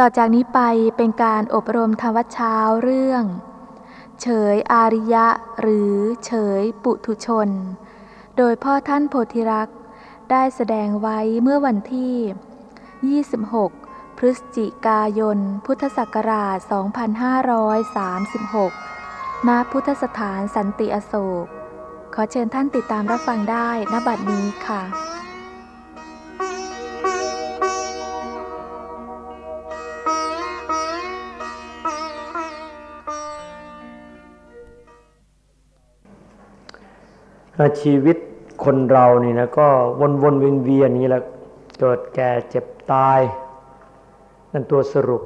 ต่อจากนี้ไปเป็นการอบรมธรรมวัชเช้าเรื่อง เฉยอาริยะหรือเฉยปุถุชน โดยพ่อท่านโพธิรักษ์ได้แสดงไว้เมื่อวันที่ 26 พฤศจิกายน พุทธศักราช 2536 ณ พุทธสถานสันติอโศก ขอเชิญท่านติดตามรับฟังได้ณบัดนี้ค่ะ ชีวิตคนเรานี่นะก็วนวนเวียนเวียนนี้แหละเกิดแก่เจ็บตาย นั่นตัวสรุป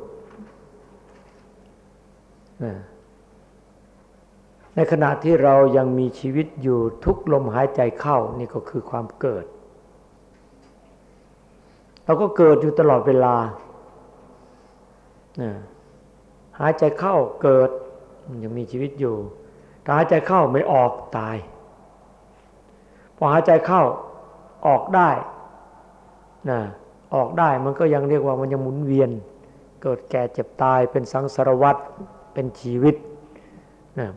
ในขณะที่เรายังมีชีวิตอยู่ทุกลมหายใจเข้านี่ก็คือความเกิด เราก็เกิดอยู่ตลอดเวลา หายใจเข้าเกิดยังมีชีวิตอยู่ถ้าหายใจเข้าไม่ออกตาย พอหายใจเข้าออกได้นะออกได้มันก็ยังเรียกว่ามันยังหมุนเวียน เกิดแก่เจ็บตายเป็นสังสารวัตรเป็นชีวิตนะ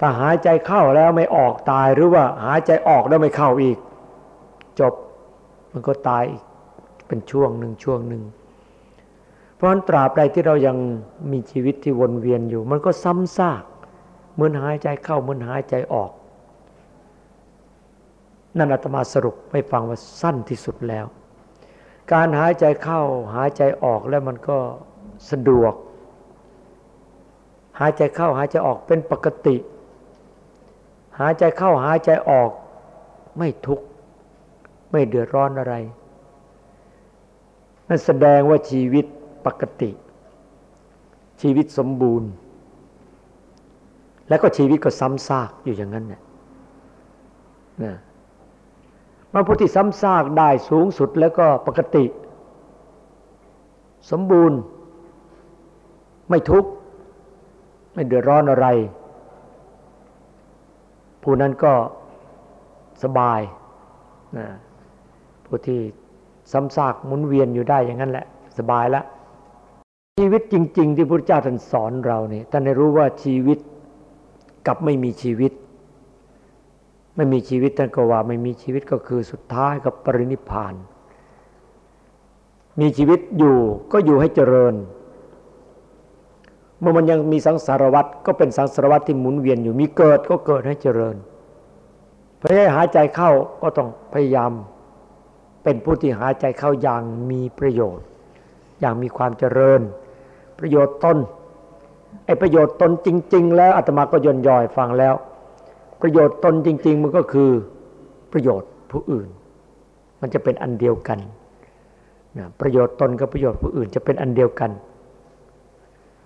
ถ้าหายใจเข้าแล้วไม่ออกตายหรือว่าหายใจออกแล้วไม่เข้าอีก จบมันก็ตายอีกเป็นช่วงหนึ่งช่วงหนึ่งเพราะฉะนั้นตราบใดที่เรายังมีชีวิตที่วนเวียนอยู่ มันก็ซ้ำซากเหมือนหายใจเข้าเหมือนหายใจออก นั่นอาตมาสรุปให้ฟังว่าสั้นที่สุดแล้ว การหายใจเข้าหายใจออกแล้วมันก็สะดวก หายใจเข้าหายใจออกเป็นปกติ หายใจเข้าหายใจออกไม่ทุกข์ไม่เดือดร้อนอะไรนั่นแสดงว่าชีวิตปกติ ชีวิตสมบูรณ์ แล้วก็ชีวิตก็ซ้ำซากอยู่อย่างนั้นเนี่ยพ ระพุทธิซ้ำซากได้สูงสุดแล้วก็ปกติ สมบูรณ์ ไม่ทุกข์ ไม่เดือดร้อนอะไร ผู้นั้นก็สบายนะผู้ที่ซ้ำซากหมุนเวียนอยู่ได้อย่างนั้นแหละ สบายแล้วชีวิตจริง ๆ ที่พระเจ้าท่านสอนเราเนี่ยท่านได้รู้ว่าชีวิตกับไม่มีชีวิต ไม่มีชีวิตท่านก็ว่า ไม่มีชีวิตก็คือสุดท้ายกับปรินิพาน มีชีวิตอยู่ก็อยู่ให้เจริญ เมื่อมันยังมีสังสารวัตรก็เป็นสังสารวัตรที่หมุนเวียนอยู่มีเกิดก็เกิดให้เจริญพยายามหายใจเข้าก็ต้องพยายาม เป็นผู้ที่หายใจเข้าอย่างมีประโยชน์ อย่างมีความเจริญ ประโยชน์ตนไอประโยชน์ตนจริง ๆ แล้วอาตมาก็ย่นย่อยฟังแล้ว ประโยชน์ตนจริง ๆ มันก็คือประโยชน์ผู้อื่น มันจะเป็นอันเดียวกันนะประโยชน์ตนกับประโยชน์ผู้อื่นจะเป็นอันเดียวกัน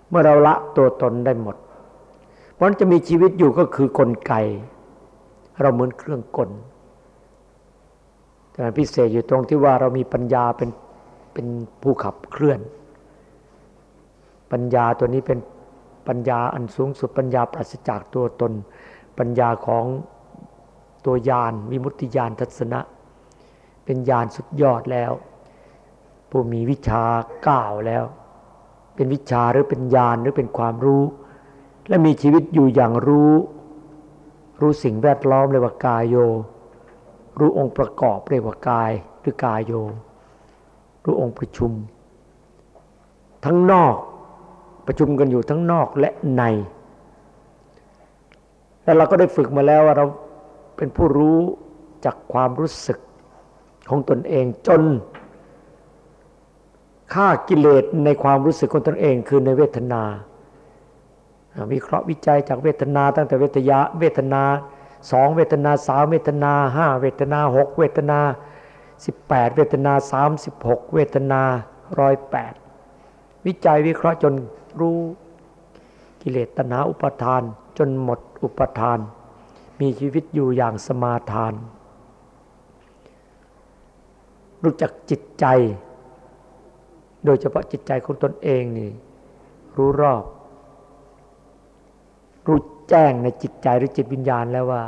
เมื่อเราละตัวตนได้หมด เพราะจะมีชีวิตอยู่ก็คือกลไก เราเหมือนเครื่องกลแต่พิเศษอยู่ตรงที่ว่าเรามีปัญญาเป็นเป็นผู้ขับเคลื่อน ปัญญาตัวนี้เป็นปัญญาอันสูงสุดปัญญาปราศจากตัวตน ปัญญาของตัวยานวิมุตติญาณทัศนะ เป็นญาณสุดยอดแล้ว ผู้มีวิชาก้าวแล้ว เป็นวิชาหรือเป็นญาณหรือเป็นความรู้ และมีชีวิตอยู่อย่างรู้ รู้สิ่งแวดล้อมเรียกว่ากายโย รู้องค์ประกอบเรียกว่ากายหรือกายโย รู้องค์ประชุม ทั้งนอกประชุมกันอยู่ทั้งนอกและใน แล้วเราก็ได้ฝึกมาแล้วว่าเราเป็นผู้รู้จากความรู้สึกของตนเองจนฆ่ากิเลสในความรู้สึกของตนเองคือในเวทนาวิเคราะห์วิจัยจากเวทนาตั้งแต่เวทยาเวทนาสองเวทนาสามเวทนาห้าเวทนาหกเวทนาสิบแปดเวทนาสามสิบหกเวทนาร้อยแปดวิจัยวิเคราะห์จนรู้กิเลสตนาอุปทาน นหมดอุปทาน มีชีวิตอยู่อย่างสมาทาน รู้จักจิตใจ โดยเฉพาะจิตใจของตนเองนี่รู้รอบ รู้แจ้งในจิตใจหรือจิตวิญญาณแล้วว่า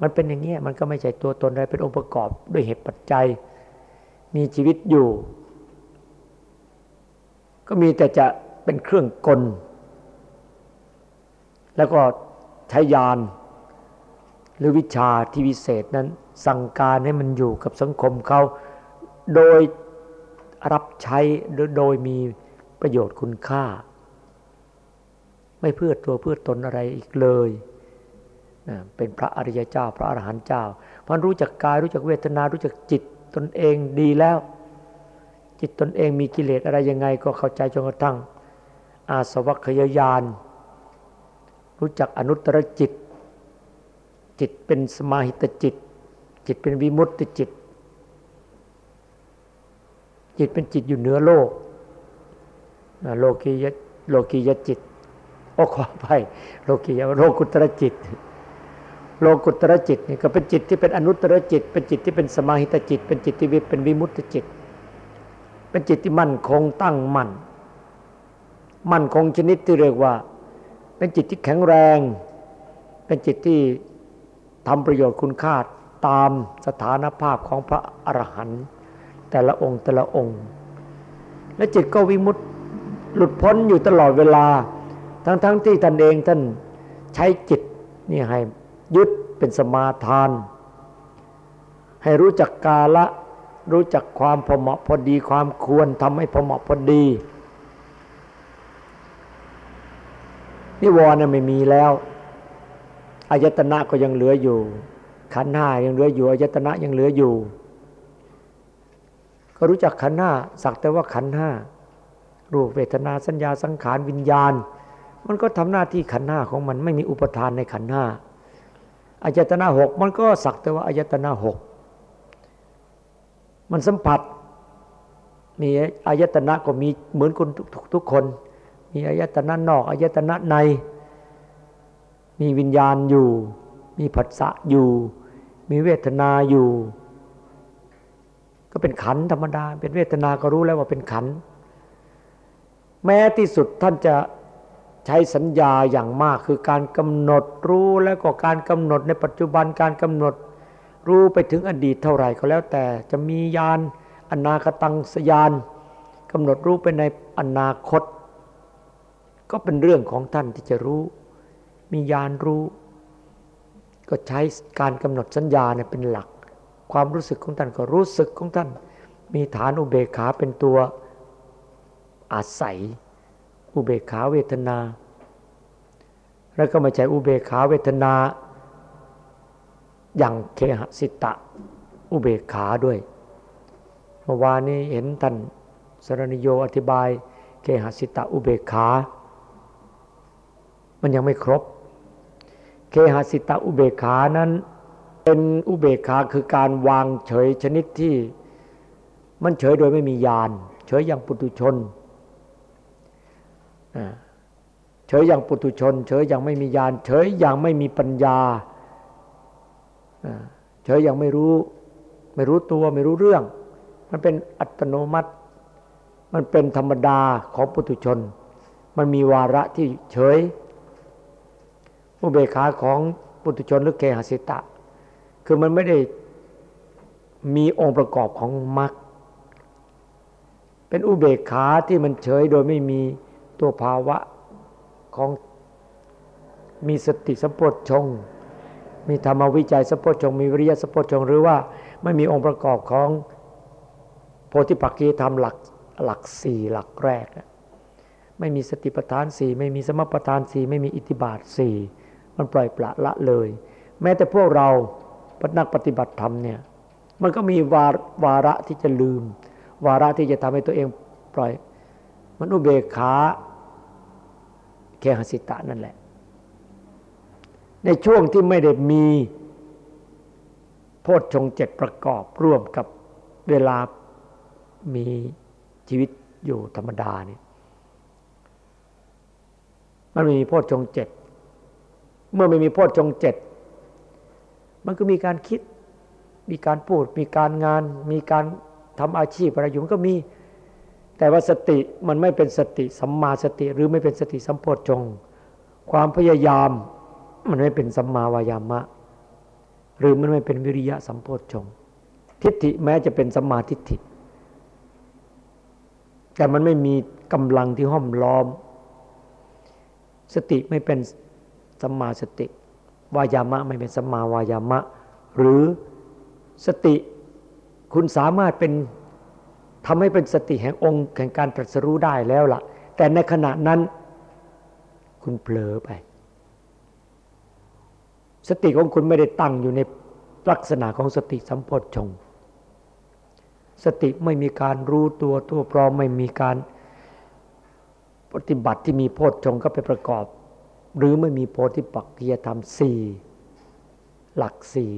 มันเป็นอย่างนี้มันก็ไม่ใช่ตัวตนอะไรเป็นองค์ประกอบด้วยเหตุปัจจัย มีชีวิตอยู่ ก็มีแต่จะเป็นเครื่องกล แล้วก็ ใช้ยานหรือวิชาที่วิเศษนั้น สั่งการให้มันอยู่กับสังคมเขาโดยรับใช้หรือโดยมีประโยชน์คุณค่า ไม่เพื่อตัวเพื่อตนอะไรอีกเลยเป็นพระอริยเจ้า พระอรหันต์เจ้าพันรู้จักกายรู้จักเวทนา รู้จักจิตตนเองดีแล้ว จิตตนเองมีกิเลสอะไรยังไง ก็เข้าใจจนกระทั่ง อาสวัคยายาน รู้จักอนุตตรจิต จิตเป็นสมาหิตจิต จิตเป็นวิมุตติจิต จิตเป็นจิตอยู่เหนือโลก โลกียโลกียจิตโอ้ขอไปโลกียโลกุตรจิต โลกุตรจิตนี่ก็เป็นจิตที่เป็นอนุตตรจิต เป็นจิตที่เป็นสมาหิตจิต เป็นจิตที่เป็นวิมุตติจิต เป็นจิตที่มั่นคงตั้งมั่นมั่นคงชนิดที่เรียกว่า เป็นจิตที่แข็งแรง เป็นจิตที่ทำประโยชน์คุณค่าตามสถานภาพของพระอรหันต์แต่ละองค์แต่ละองค์ และจิตก็วิมุตหลุดพ้นอยู่ตลอดเวลา ทั้งๆทที่ท่านเองท่านใช้จิตนี่ให้ยึดเป็นสมาทาน ให้รู้จักกาละรู้จักความพอเหมาะพอดีความควรทำให้พอเหมาะพอดี นิวรณ์ไม่มีแล้วอายตนะก็ยังเหลืออยู่ ขันห้ายังเหลืออยู่อายตนะยังเหลืออยู่ ก็รู้จักขันห้าสักแต่ว่าขันห้ารูปเวทนาสัญญาสังขารวิญญาณ มันก็ทำหน้าที่ขันห้าของมันไม่มีอุปทานในขันห้าอายตนะหกมันก็สักแต่ว่าอายตนะหกมันสัมผัสมีอายตนะก็มีเหมือนคนทุกคน มีอายตนะนอกอายตนะใน มีวิญญาณอยู่ มีผัสสะอยู่ มีเวทนาอยู่ ก็เป็นขันธรรมดา เป็นเวทนาก็รู้แล้วว่าเป็นขัน แม้ที่สุดท่านจะใช้สัญญาอย่างมากคือการกำหนดรู้แล้วก็การกำหนดในปัจจุบันการกำหนดรู้ไปถึงอดีตเท่าไหร่ก็แล้วแต่จะมียานอนาคตังสยานกำหนดรู้ไปในอนาคต ก็เป็นเรื่องของท่านที่จะรู้ มียานรู้ ก็ใช้การกำหนดสัญญาเนี่ยเป็นหลัก ความรู้สึกของท่านก็รู้สึกของท่าน มีฐานอุเบกขาเป็นตัวอาศัย อุเบกขาเวทนา แล้วก็ม่ใช่อุเบกขาเวทนา อย่างเคหสิตะ อุเบกขาด้วยเมื่อวานนี้เห็นท่านสรณิโยอธิบายเคหสิตะอุเบกขา มันยังไม่ครบ เคหสิตะอุเบกขานั้น เป็นอุเบกขาคือการวางเฉยชนิดที่มันเฉยโดยไม่มียาน เฉยอย่างปุถุชนเฉยอย่างปุถุชน เฉยอย่างไม่มีญาณเฉยอย่างไม่มีปัญญาเฉยอย่างไม่รู้ ไม่รู้ตัวไม่รู้เรื่อง มันเป็นอัตโนมัติ มันเป็นธรรมดาของปุถุชน มันมีวาระที่เฉย อุเบกขาของปุถุชนหรือเคหสิตะ คือมันไม่ได้มีองค์ประกอบของมรรคเป็นอุเบกขาที่มันเฉยโดยไม่มีตัวภาวะของมีสติสัมปชง มีธรรมวิจัยสัมปชง มีวิริยะสัมปชง หรือว่าไม่มีองค์ประกอบของโพธิปักกีธรรมหลักหลักสี่หลักแรก ไม่มีสติปัฏฐานสี่ไม่มีสมปัฏฐานสี่ไม่มีอิทธิบาทสี่ มันปล่อยปละละเลย แม้แต่พวกเราพนักปฏิบัติธรรมเนี่ยมันก็มีวาวาระที่จะลืม วาระที่จะทำให้ตัวเองปล่อย มันอุเบกขาเคหสิตะนั่นแหละ ในช่วงที่ไม่ได้มีโพชฌงเจ็ดประกอบร่วมกับเวลามีชีวิตอยู่ธรรมดาเนี่ยมันไม่มีโพชฌงเจ็ด เมื่อไม่มีโพชฌงเจ็ดมันก็มีการคิด มีการพูด มีการงาน มีการทำอาชีพอะไรอยู่มันก็มี แต่ว่าสติมันไม่เป็นสติสัมมาสติ หรือไม่เป็นสติสัมโพชฌงความพยายามมันไม่เป็นสัมมาวายามะ หรือมันไม่เป็นวิริยะสัมโพชฌงทิฏฐิแม้จะเป็นสัมมาทิฏฐิ แต่มันไม่มีกำลังที่ห้อมล้อม สติไม่เป็น สัมมาสติ วายามะไม่เป็นสัมมาวายามะ หรือสติคุณสามารถเป็นทำให้เป็นสติแห่งองค์แห่งการตรัสรู้ได้แล้วล่ะ แต่ในขณะนั้นคุณเผลอไป สติของคุณไม่ได้ตั้งอยู่ในลักษณะของสติสัมโพชฌงสติไม่มีการรู้ตัวตัวพร้อมไม่มีการปฏิบัติที่มีโพชฌงก็ไปประกอบ หรือไม่มีโพธิปักกียธรรมสี่หลักสี่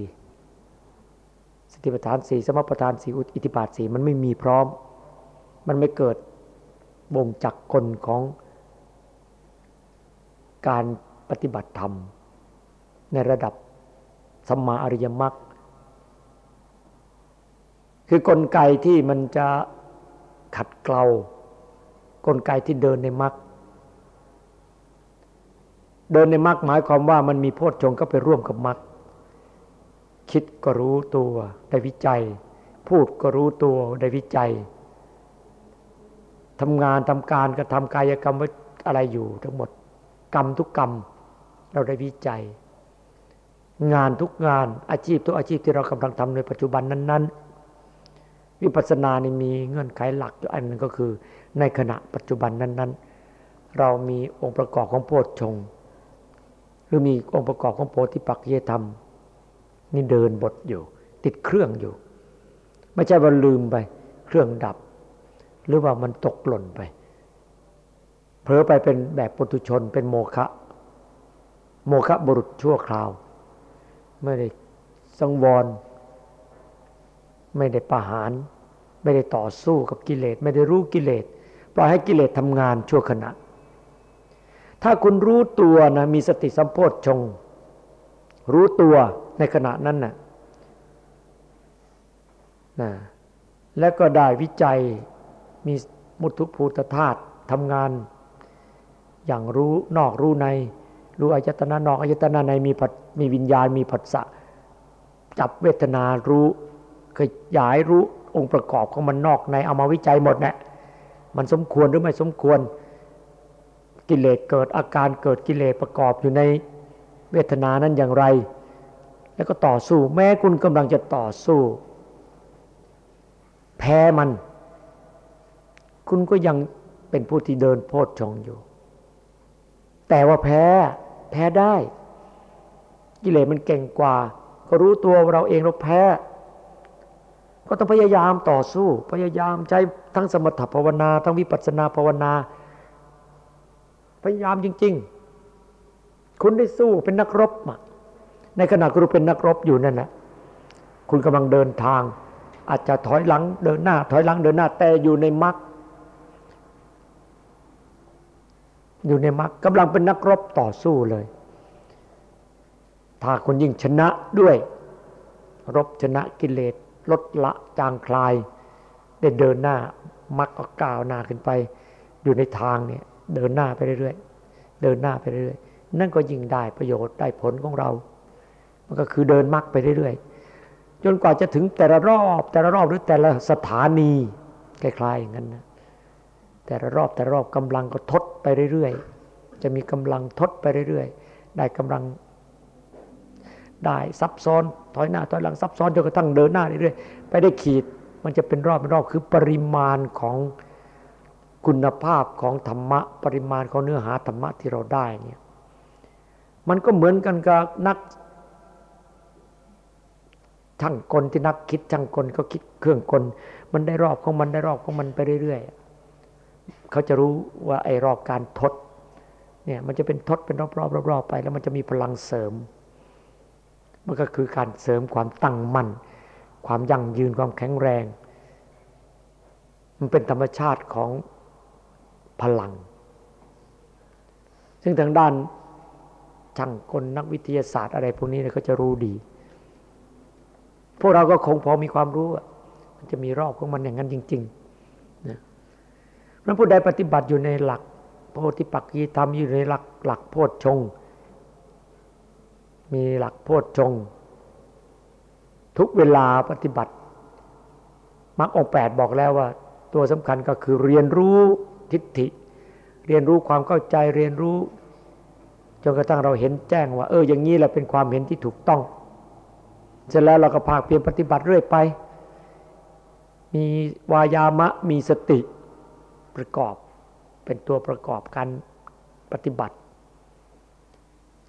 สติปัฏฐานสี่สมปัฏฐานสี่อิทิบาทสี่มันไม่มีพร้อม มันไม่เกิดบ่งจักกลของการปฏิบัติธรรม ในระดับสัมมาอริยมรรคคือกลไกที่มันจะขัดเกลากลไกที่เดินในมรรค เดินในมรรคหมายความว่ามันมีโพชฌงก็ไปร่วมกับมรรคคิดก็รู้ตัวได้วิจัย พูดก็รู้ตัวได้วิจัยทำงานทำการกระทำกายกรรมอะไรอยู่ทั้งหมด กรรมทุกกรรม เราได้วิจัย งานทุกงานอาชีพทุกอาชีพที่เรากำลังทำในปัจจุบันนั้น ๆ วิปัสสนานี่มีเงื่อนไขหลักอยู่อันนึงก็คือ ในขณะปัจจุบันนั้น ๆ เรามีองค์ประกอบของโพชฌง หรือมีองค์ประกอบของโพธิปักเยธรรม นี่เดินบทอยู่ ติดเครื่องอยู่ ไม่ใช่ว่าลืมไป เครื่องดับ หรือว่ามันตกหล่นไปเผลอไปเป็นแบบปุถุชนเป็นโมฆะโมฆะบุรุษชั่วคราว ไม่ได้สังวร ไม่ได้ประหาร ไม่ได้ต่อสู้กับกิเลส ไม่ได้รู้กิเลสปล่อยให้กิเลสทำงานชั่วขณะ ถ้าคุณรู้ตัวนะมีสติสัมโพธชงรู้ตัวในขณะนั้นนะนะและก็ได้วิจัยมีมุทุภูตธาตุทำงาน อย่างรู้นอกรู้ใน รู้อายตนะนอกอายตนะในมีผัดมีวิญญาณมีผัสสะจับเวทนารู้ขยายรู้องค์ประกอบของมันนอกในเอามาวิจัยหมดเนะมันสมควรหรือไม่สมควร กิเลสเกิดอาการเกิดกิเลสประกอบอยู่ในเวทนานั้นอย่างไร แล้วก็ต่อสู้ แม้คุณกำลังจะต่อสู้ แพ้มัน คุณก็ยังเป็นผู้ที่เดินโพชฌงอยู่ แต่ว่าแพ้แพ้ได้ กิเลสมันเก่งกว่า ก็รู้ตัวเราเองเราแพ้ ก็ต้องพยายามต่อสู้ พยายามใช้ทั้งสมถภาวนา ทั้งวิปัสสนาภาวนา พยายามจริง ๆ คุณได้สู้เป็นนักรบในขณะคุณเป็นนักรบอยู่นั่นนะคุณกำลังเดินทาง อาจจะถอยหลังเดินหน้า ถอยหลังเดินหน้าแต่อยู่ในมรรคอยู่ในมรรคกำลังเป็นนักรบต่อสู้เลย ถ้าคุณยิ่งชนะด้วย รบชนะกิเลสลดละจางคลาย ได้เดินหน้ามรรคก็ก้าวหน้าขึ้นไป อยู่ในทางเนี่ย เดินหน้าไปเรื่อยๆ เดินหน้าไปเรื่อยๆ นั่นก็ยิ่งได้ประโยชน์ได้ผลของเรา มันก็คือเดินมรรคไปเรื่อยๆ จนกว่าจะถึงแต่ละรอบ แต่ละรอบหรือแต่ละสถานีคล้ายๆอย่างนั้นนะแต่ละรอบแต่ละรอบกำลังก็ทดไปเรื่อยๆ จะมีกำลังทดไปเรื่อยๆ ได้กำลังได้ซับซ้อนถอยหน้าถอยหลังซับซ้อนจนกระทั่งเดินหน้าเรื่อยๆ ไปได้ขีด มันจะเป็นรอบเป็นรอบคือปริมาณของ คุณภาพของธรรมะปริมาณของเนื้อหาธรรมะที่เราได้เนี่ยมันก็เหมือนกันกับนักช่างกลที่นักคิดช่างกลเขาคิดเครื่องกล มันได้รอบของมันได้รอบของมันไปเรื่อยๆเขาจะรู้ว่าไอ้รอบการทดเนี่ยมันจะเป็นทดเป็นรอบๆรอบๆไป แล้วมันจะมีพลังเสริม มันก็คือการเสริมความตั้งมั่น ความยั่งยืนความแข็งแรง มันเป็นธรรมชาติของ พลัง ซึ่งทางด้านช่างกลนักวิทยาศาสตร์อะไรพวกนี้เขาจะรู้ดี พวกเราก็คงพอมีความรู้ มันจะมีรอบของมันอย่างนั้นจริงๆนะพระผู้ใดปฏิบัติอยู่ในหลักโพธิปักกีธรรมอยู่ในหลักหลักโพชฌงมีหลักโพชฌงทุกเวลาปฏิบัติมรรคองแปดบอกแล้วว่า ตัวสำคัญก็คือเรียนรู้ ทิฏฐิ เรียนรู้ความเข้าใจเรียนรู้จนกระทั่งเราเห็นแจ้งว่า เอออย่างนี้แหละเป็นความเห็นที่ถูกต้อง เสร็จแล้วเราก็ภาคเพียรปฏิบัติเรื่อยไป มีวายามะมีสติประกอบเป็นตัวประกอบการปฏิบัติ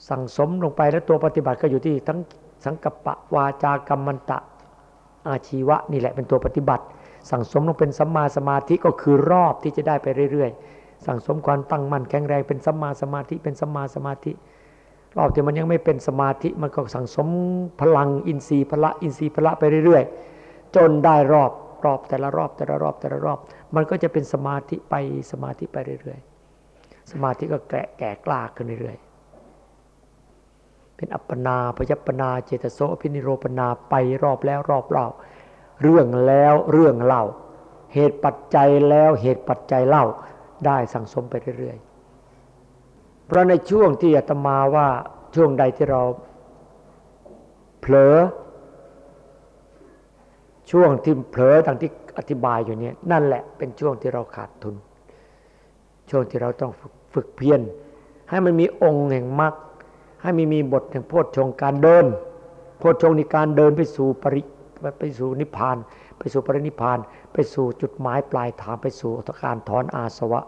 สั่งสมลงไปแล้วตัวปฏิบัติก็อยู่ที่ทั้งสังกัปปะวาจากรรมันตะอาชีวะนี่แหละเป็นตัวปฏิบัติ สั่งสมลงเป็นสัมมาสมาธิก็คือรอบที่จะได้ไปเรื่อยๆ สั่งสมความตั้งมั่นแข็งแรงเป็นสัมมาสมาธิเป็นสัมมาสมาธิ รอบที่มันยังไม่เป็นสมาธิมันก็สั่งสมพลังอินทรีย์พละอินทรีย์พละไปเรื่อยๆ จนได้รอบรอบแต่ละรอบแต่ละรอบแต่ละรอบ มันก็จะเป็นสมาธิไปสมาธิไปเรื่อยๆ สมาธิก็แก่แก่กล้าขึ้นเรื่อยๆเป็นอัปปนาพยัปนา เจตโสพินิโรปนาไปรอบแล้วรอบเล่า เรื่องแล้วเรื่องเล่า เหตุปัจจัยแล้วเหตุปัจจัยเล่าได้สั่งสมไปเรื่อยๆ เพราะในช่วงที่อาตมาว่าช่วงใดที่เราเผลอ ช่วงที่เผลอต่างที่อธิบายอยู่เนี่ยนั่นแหละเป็นช่วงที่เราขาดทุน ช่วงที่เราต้องฝึกเพียรให้มันมีองค์แห่งมรรคให้มีมีบทแห่งโพชฌงการเดินโพชฌงในการเดินไปสู่ปริ ไปสู่นิพพาน ไปสู่ปรินิพพาน ไปสู่จุดหมายปลายทางไปสู่การถอนอาสวะ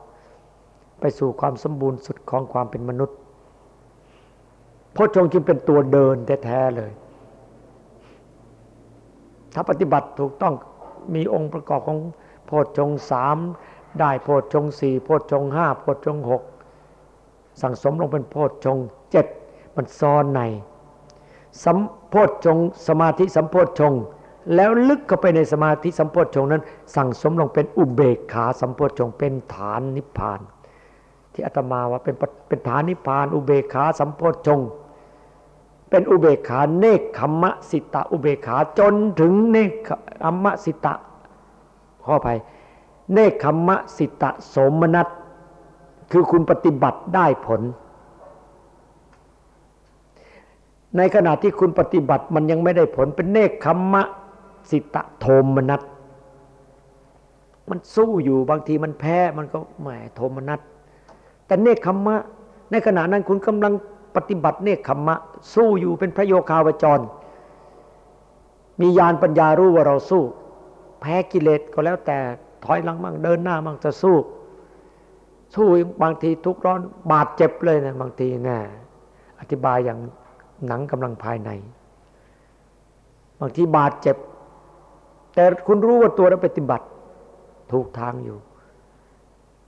ไปสู่ความสมบูรณ์สุดของความเป็นมนุษย์โพชฌงจึงเป็นตัวเดินแท้ๆเลย ถ้าปฏิบัติถูกต้องมีองค์ประกอบของโพชฌงสามได้โพชฌงสี่โพชฌงห้าโพชฌงหกสั่งสมลงเป็นโพชฌงเจ็ดมันซ้อนในสัมโพธชงสมาธิสัมโพธชง แล้วลึกเข้าไปในสมาธิสัมโพธชงนั้น สั่งสมลงเป็นอุเบกขาสัมโพธชงเป็นฐานนิพพาน ที่อาตมาว่าเป็นเป็นฐานนิพพาน อุเบกขาสัมโพธชงเป็นอุเบกขาเนคขมะสิตะอุเบกขาจนถึงเนคขมะสิตะข้อภัยเนคขมะสิตะสมนัตคือคุณปฏิบัติได้ผล ในขณะที่คุณปฏิบัติมันยังไม่ได้ผลเป็นเนคขมมะ สิตะโทมนัตมันสู้อยู่บางทีมันแพ้มันก็แหมโทมนัตแต่เนคขมมะ ในขณะนั้นคุณกำลังปฏิบัติเนคขมมะ สู้อยู่เป็นพระโยคาวจร มีญาณปัญญารู้ว่าเราสู้ แพ้กิเลสก็แล้วแต่ถอยหลังมั่งเดินหน้ามั่งจะสู้ สู้บางทีทุกร้อนบาดเจ็บเลยนะบางทีนะอธิบายอย่างหนังกำลังภายใน บางทีบาดเจ็บ แต่คุณรู้ว่าตัวเราปฏิบัติ ถูกทางอยู่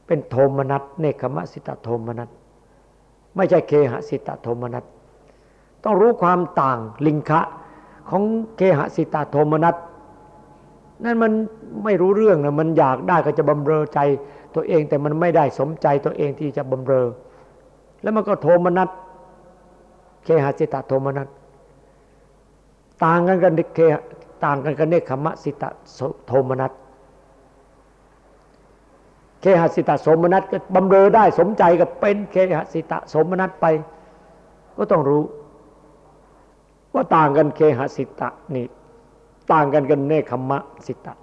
เป็นโทมนัสเนคขมะสิตาโทมนัสไม่ใช่เคหสิตาโทมนัสต้องรู้ความต่างลิงคะของเคหสิตาโทมนัสนั่นมันไม่รู้เรื่องนะมันอยากได้ก็จะบำเรอใจตัวเองแต่มันไม่ได้สมใจตัวเองที่จะบำเรอ แล้วมันก็โทมนัสเคหสิตะโทมนัสต่างกันกันเค ต่างกันกันเนคขมะสิตะโทมนัสเคหสิตะสมนัสก็บำเรอได้สมใจกับเป็นเคหสิตะสมนัสไป ก็ต้องรู้ ว่าต่างกันเคหสิตะนี่ต่างกันกันเนคขมะสิตะ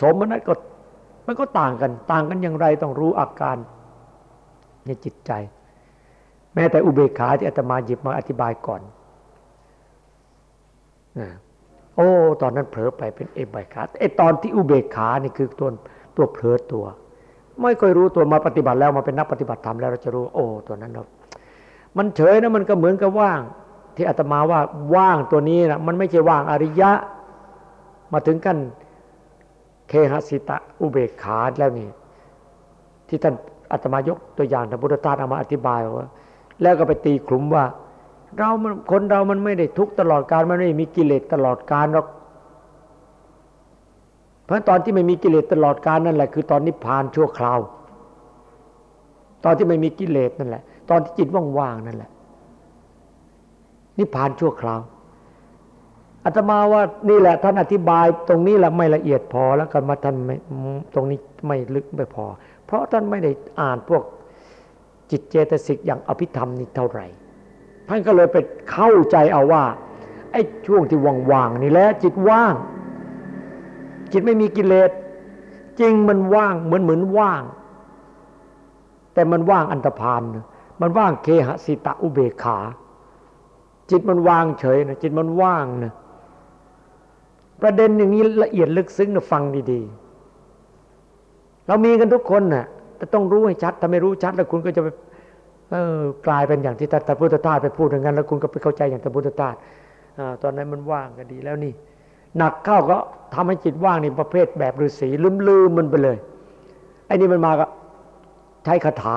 สมนัสก็มันก็ต่างกัน ต่างกันอย่างไรต้องรู้อาการในจิตใจ แม้แต่อุเบกขาที่อาตมาหยิบมาอธิบายก่อนนะ โอ้ ตอนนั้นเผลอไปเป็นเอเบกขาไอตอนที่อุเบกขานี่คือตัวตัวเผลอตัว ไม่ค่อยรู้ตัวมาปฏิบัติแล้วมาเป็นนักปฏิบัติธรรมแล้วเราจะรู้โอ้ตัวนั้นเรามันเฉยนะมันก็เหมือนกับว่าง ที่อาตมาว่าว่างตัวนี้นะมันไม่ใช่ว่างอริยะ มาถึงกันเคหสิตะอุเบกขาแล้วนี่ ที่ท่านอาตมายกตัวอย่างท่านพุทธทาสเอามาอธิบายว่า แล้วก็ไปตีขลุมว่า เราคนเรามันไม่ได้ทุกตลอดการมันไม่มีกิเลสตลอดการหรอกเพราะตอนที่ไม่มีกิเลสตลอดการนั่นแหละคือตอนนิพพานชั่วคราว ตอนที่ไม่มีกิเลสนั่นแหละ ตอนที่จิตว่างๆนั่นแหละ นิพพานชั่วคราวอาตมาว่านี่แหละ ท่านอธิบายตรงนี้แหละไม่ละเอียดพอแล้วกันมาท่านไม่ตรงนี้ไม่ลึกไม่พอ เพราะท่านไม่ได้อ่านพวกจิตเจตสิกอย่างอภิธรรมนี่เท่าไหร่ ท่านก็เลยไปเข้าใจเอาว่าไอ้ช่วงที่ว่างๆนี่แหละจิตว่าง จิตไม่มีกิเลสจริงมันว่างเหมือนเหมือนว่าง แต่มันว่างอันตรพานมันว่างเคหสิตะอุเบขา จิตมันว่างเฉยนะจิตมันว่างนะประเด็นอย่างนี้ละเอียดลึกซึ้งนะฟังดีๆ เรามีกันทุกคนนะ่ะแต่ต้องรู้ให้ชัดถ้าไม่รู้ชัดแล้วคุณก็จะไป เออกลายเป็นอย่างที่ตาพุทธทาสไปพูดอย่างนั้นแล้วคุณก็ไปเข้าใจอย่างตาพุทธทาสตอนนั้นมันว่างก็ดีแล้วนี่หนักเข้าก็ทำให้จิตว่างนี่ประเภทแบบฤาษีลืมลืมมันไปเลยไอ้นี่มันมาก็ใช้คาถา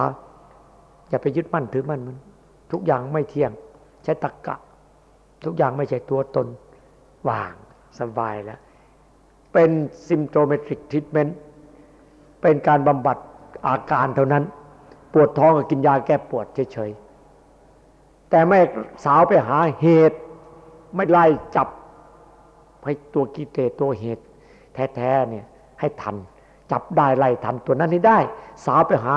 อย่าไปยึดมั่นถือมั่นมัน ทุกอย่างไม่เที่ยง ใช้ตักกะ ทุกอย่างไม่ใช่ตัวตนว่างสบายแล้ว เป็นซิมโตเมตริกทรีทเมนต์เป็นการบำบัดอาการเท่านั้น ปวดท้องก็กินยาแก้ปวดเฉยๆแต่ไม่สาวไปหาเหตุ ไม่ไล่จับให้ตัวกิเลสตัวเหตุ แท้ๆเนี่ยให้ทัน จับได้ไล่ทันตัวนั้นให้ได้ สาวไปหา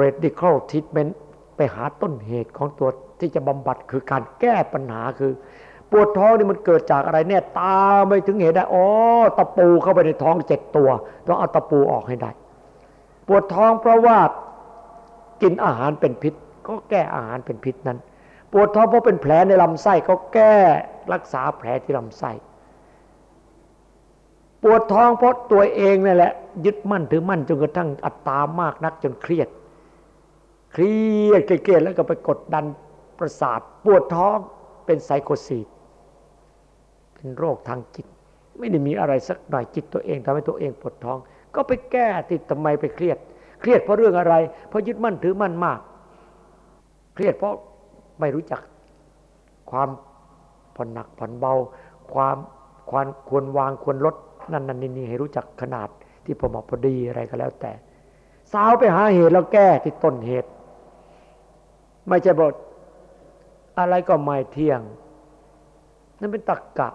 radical treatment ไปหาต้นเหตุของตัวที่จะบำบัดคือการแก้ปัญหาคือ ปวดท้องนี่มันเกิดจากอะไรเนี่ยตาไม่ถึงเหตุได้อ๋อตะปูเข้าไปในท้องเจ็ดตัว ต้องเอาตะปูออกให้ได้ ปวดท้องเพราะว่า กินอาหารเป็นพิษ ก็แก้อาหารเป็นพิษนั้น ปวดท้องเพราะเป็นแผลในลำไส้ก็แก้รักษาแผลที่ลำไส้ปวดท้องเพราะตัวเองนี่แหละ ยึดมั่นถือมั่นจนกระทั่งอัตตามากนักจนเครียด เครียดเครียดแล้วก็ไปกดดันประสาท ปวดท้องเป็นไซโคซีดเป็นโรคทางจิต ไม่ได้มีอะไรสักหน่อยจิตตัวเองทำให้ตัวเองปวดท้อง ก็ไปแก้ติดทำไมไปเครียด เครียดเพราะเรื่องอะไร เพราะยึดมั่นถือมั่นมาก เครียดเพราะไม่รู้จักความผ่อนหนักผ่อนเบา ความความควรวางควรลดนั่นนั่นนี่นี่ให้รู้จักขนาดที่พอเหมาะพอดีอะไรก็แล้วแต่ สาวไปหาเหตุแล้วแก้ที่ต้นเหตุ ไม่ใช่บอกอะไรก็ไม่เที่ยง นั่นเป็นตักกะ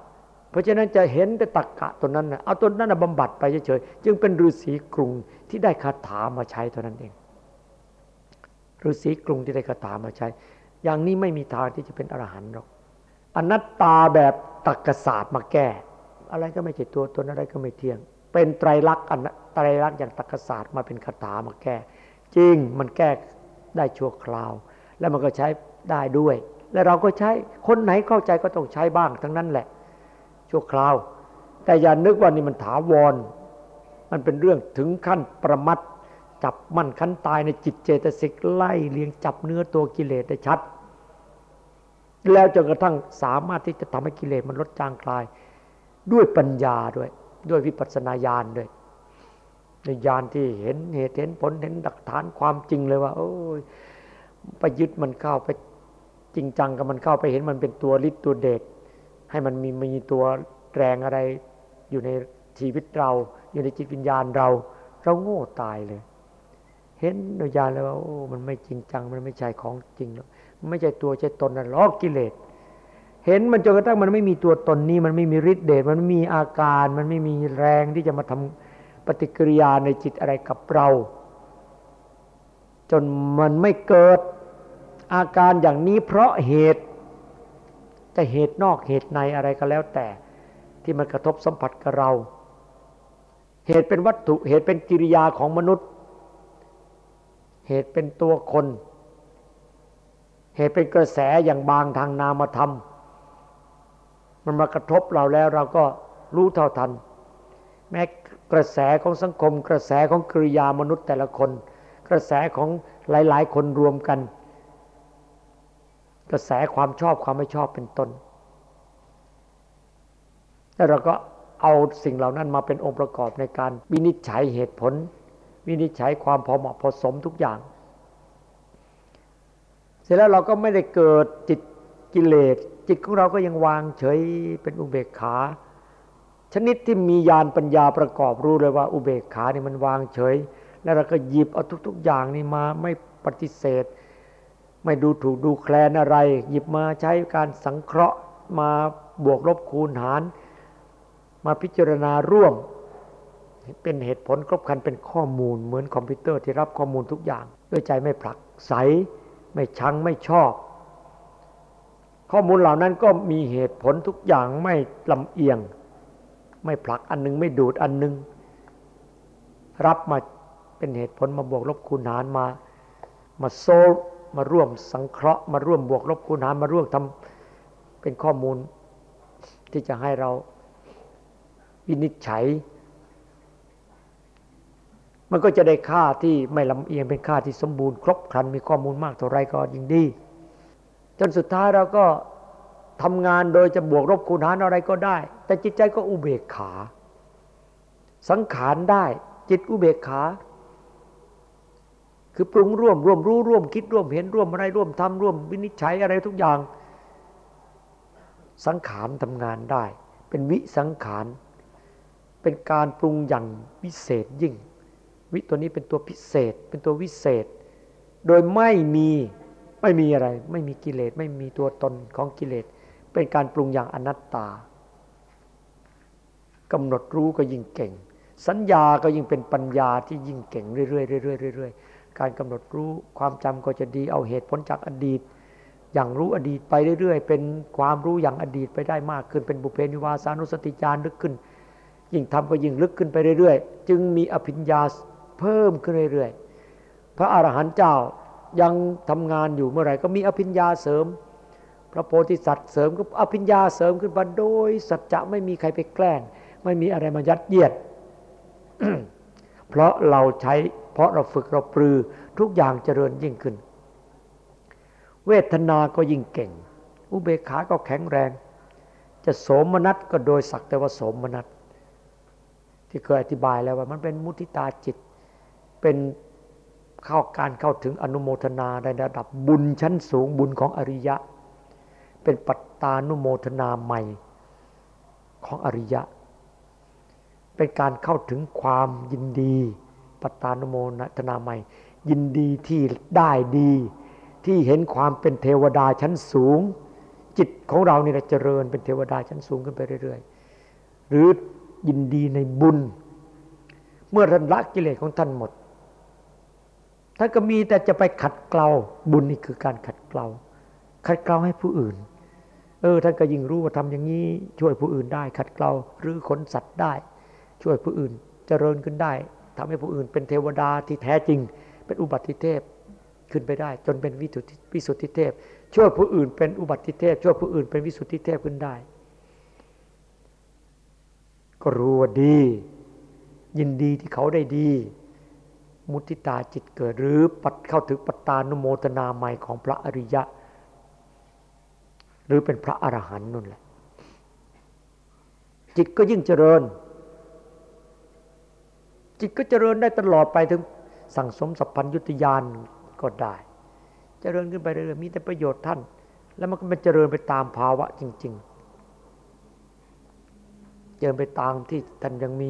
เพราะฉะนั้นจะเห็นแต่ตักกะตัวนั้นนะเอาตัวนั้นบำบัดไปเฉยๆจึงเป็นฤาษีกรุงที่ได้คาถามาใช้เท่านั้นเองฤาษีกรุงที่ได้คาถามาใช้ อย่างนี้ไม่มีทางที่จะเป็นอรหันต์หรอกอนัตตาแบบตักกศาสตร์มาแก้ อะไรก็ไม่ใช่ตัวตนอะไรก็ไม่เที่ยง เป็นไตรลักษณ์อันไตรลักษณ์อย่างตรรกศาสตร์มาเป็นคาถามาแก้ จริงมันแก้ได้ชั่วคราว แล้วมันก็ใช้ได้ด้วย และเราก็ใช้คนไหนเข้าใจก็ต้องใช้บ้างทั้งนั้นแหละ ชั่วคราว แต่อย่านึกว่านี่มันถาวร มันเป็นเรื่องถึงขั้นประมัดจับมั่นขั้นตายในจิตเจตสิกไล่เลียงจับเนื้อตัวกิเลสได้ชัด แล้วจนกระทั่งสามารถที่จะทำให้กิเลสมันลดจางคลาย ด้วยปัญญาด้วย ด้วยวิปัสสนาญาณด้วยในญาณที่เห็นเหตุเห็นผลเห็นดักฐานความจริงเลยว่า โอ้ยไปยึดมันเข้าไปจริงจังกับมันเข้าไปเห็นมันเป็นตัวฤทธิ์ตัวเดช ให้มันมีมีตัวแรงอะไรอยู่ในชีวิตเรา อยู่ในจิตวิญญาณเรา เราโง่ตายเลย เห็นโดยญาณเลยว่าโอ้มันไม่จริงจัง มันไม่ใช่ของจริงหรอกไม่ใช่ตัวใช่ตนนะล้อกิเลสเห็นมันจนกระทั่งมันไม่มีตัวตนนี้มันไม่มีฤทธิ์เดชมันไม่มีอาการ มันไม่มีแรงที่จะมาทำปฏิกิริยาในจิตอะไรกับเรา จนมันไม่เกิดอาการอย่างนี้เพราะเหตุ จะเหตุนอกเหตุในอะไรก็แล้วแต่ ที่มันกระทบสัมผัสกับเรา เหตุเป็นวัตถุเหตุเป็นกิริยาของมนุษย์ เหตุเป็นตัวคน เหตุเป็นกระแสอย่างบางทางนามธรรมามันมากระทบเราแล้วเราก็รู้เท่าทัน แม้กระแสของสังคม กระแสของกริยามนุษย์แต่ละคน กระแสของหลาย ๆ คนรวมกัน กระแสความชอบความไม่ชอบเป็นต้น แล้วเราก็เอาสิ่งเหล่านั้นมาเป็นองค์ประกอบในการวินิจฉัยเหตุผล วินิจฉัยความพอเหมาะพอสมทุกอย่าง เสร็จแล้วเราก็ไม่ได้เกิดจิตกิเลสจิตของเราก็ยังวางเฉยเป็นอุเบกขา ชนิดที่มีญาณปัญญาประกอบรู้เลยว่าอุเบกขานี่มันวางเฉย แล้วเราก็หยิบเอาทุก ๆ อย่างนี่มาไม่ปฏิเสธ ไม่ดูถูกดูแคลนอะไร หยิบมาใช้การสังเคราะห์มาบวกลบคูณหาร มาพิจารณาร่วม เป็นเหตุผลครบคันเป็นข้อมูลเหมือนคอมพิวเตอร์ที่รับข้อมูลทุกอย่าง ด้วยใจไม่ผลักใส ไม่ชังไม่ชอบ ข้อมูลเหล่านั้นก็มีเหตุผลทุกอย่างไม่ลำเอียง ไม่ผลักอันนึงไม่ดูดอันนึง รับมาเป็นเหตุผลมาบวกลบคูณหารมามาโซ มาร่วมสังเคราะห์มาร่วมบวกลบคูณหารมาร่วมทำเป็นข้อมูลที่จะให้เราวินิจฉัย มันก็จะได้ค่าที่ไม่ลำเอียงเป็นค่าที่สมบูรณ์ครบครันมีข้อมูลมากเท่าไรก็ยิ่งดี จนสุดท้ายเราก็ทำงานโดยจะบวกลบคูณหารอะไรก็ได้ แต่จิตใจก็อุเบกขา สังขารได้ จิตอุเบกขา คือปรุงร่วมร่วมรู้ร่วมคิดร่วมเห็นร่วมอะไรร่วมทำร่วมวินิจฉัยอะไรทุกอย่าง สังขารทำงานได้ เป็นวิสังขาร เป็นการปรุงอย่างวิเศษยิ่ง วิตัวนี้เป็นตัวพิเศษ เป็นตัววิเศษ โดยไม่มีไม่มีอะไร ไม่มีกิเลสไม่มีตัวตนของกิเลสเป็นการปรุงอย่างอนัตตากำหนดรู้ก็ยิ่งเก่ง สัญญาก็ยิ่งเป็นปัญญาที่ยิ่งเก่งเรื่อยๆเรื่อยๆเรื่อยๆการกำหนดรู้ความจำก็จะดีเอาเหตุผลจากอดีต อย่างรู้อดีตไปเรื่อยๆ เป็นความรู้อย่างอดีตไปได้มากขึ้นเป็นบุเพนิวาสานุสติญาณลึกขึ้น ยิ่งทำก็ยิ่งลึกขึ้นไปเรื่อยๆ จึงมีอภิญญาเพิ่มขึ้นเรื่อยๆ พระอรหันต์เจ้ายังทำงานอยู่เมื่อไหร่ก็มีอภิญญาเสริม พระโพธิสัตว์เสริมก็อภิญญาเสริมขึ้นมาโดยสัจจะไม่มีใครไปแกล้ง ไม่มีอะไรมายัดเยียด เพราะเราใช้เพราะเราฝึกเราปรือทุกอย่างเจริญยิ่งขึ้น เวทนาก็ยิ่งเก่ง อุเบกขาก็แข็งแรง จะโสมนัสก็โดยสักแต่ว่าโสมนัสที่เคยอธิบายแล้วว่ามันเป็นมุทิตาจิต เป็นเข้าการเข้าถึงอนุโมทนาในระดับบุญชั้นสูงบุญของอริยะ เป็นปัตตานุโมทนาใหม่ของอริยะ เป็นการเข้าถึงความยินดีปัตตานุโมทนาใหม่ ยินดีที่ได้ดี ที่เห็นความเป็นเทวดาชั้นสูง จิตของเราเนี่เจริญเป็นเทวดาชั้นสูงขึ้นไปเรื่อย ๆ หรือยินดีในบุญ เมื่อรันละกิเลสของท่านหมดท่านก็มีแต่จะไปขัดเกลาบุญนี่คือการขัดเกลาขัดเกลาให้ผู้อื่น เออท่านก็ยิ่งรู้ว่าทำอย่างนี้ช่วยผู้อื่นได้ ขัดเกลาหรือขนสัตว์ได้ ช่วยผู้อื่นเจริญขึ้นได้ทำให้ผู้อื่นเป็นเทวดาที่แท้จริง เป็นอุบัติเทพขึ้นไปได้ จนเป็นวิสุทธิวิสุทธิเทพ ช่วยผู้อื่นเป็นอุบัติเทพ ช่วยผู้อื่นเป็นวิสุทธิเทพขึ้นได้ ก็รู้ว่าดี ยินดีที่เขาได้ดี มุติตาจิตเกิดหรือปัดเข้าถึงปัตตานุโมทนาใหม่ของพระอริยะ หรือเป็นพระอรหันต์นั่นแหละจิตก็ยิ่งเจริญ จิตก็เจริญได้ตลอดไปถึงสั่งสมสัพพัญญุตยานก็ได้ เจริญขึ้นไปเรื่อยๆมีแต่ประโยชน์ท่าน แล้วมันก็มันเจริญไปตามภาวะจริง ๆ เจริญไปตามที่ท่านยังมี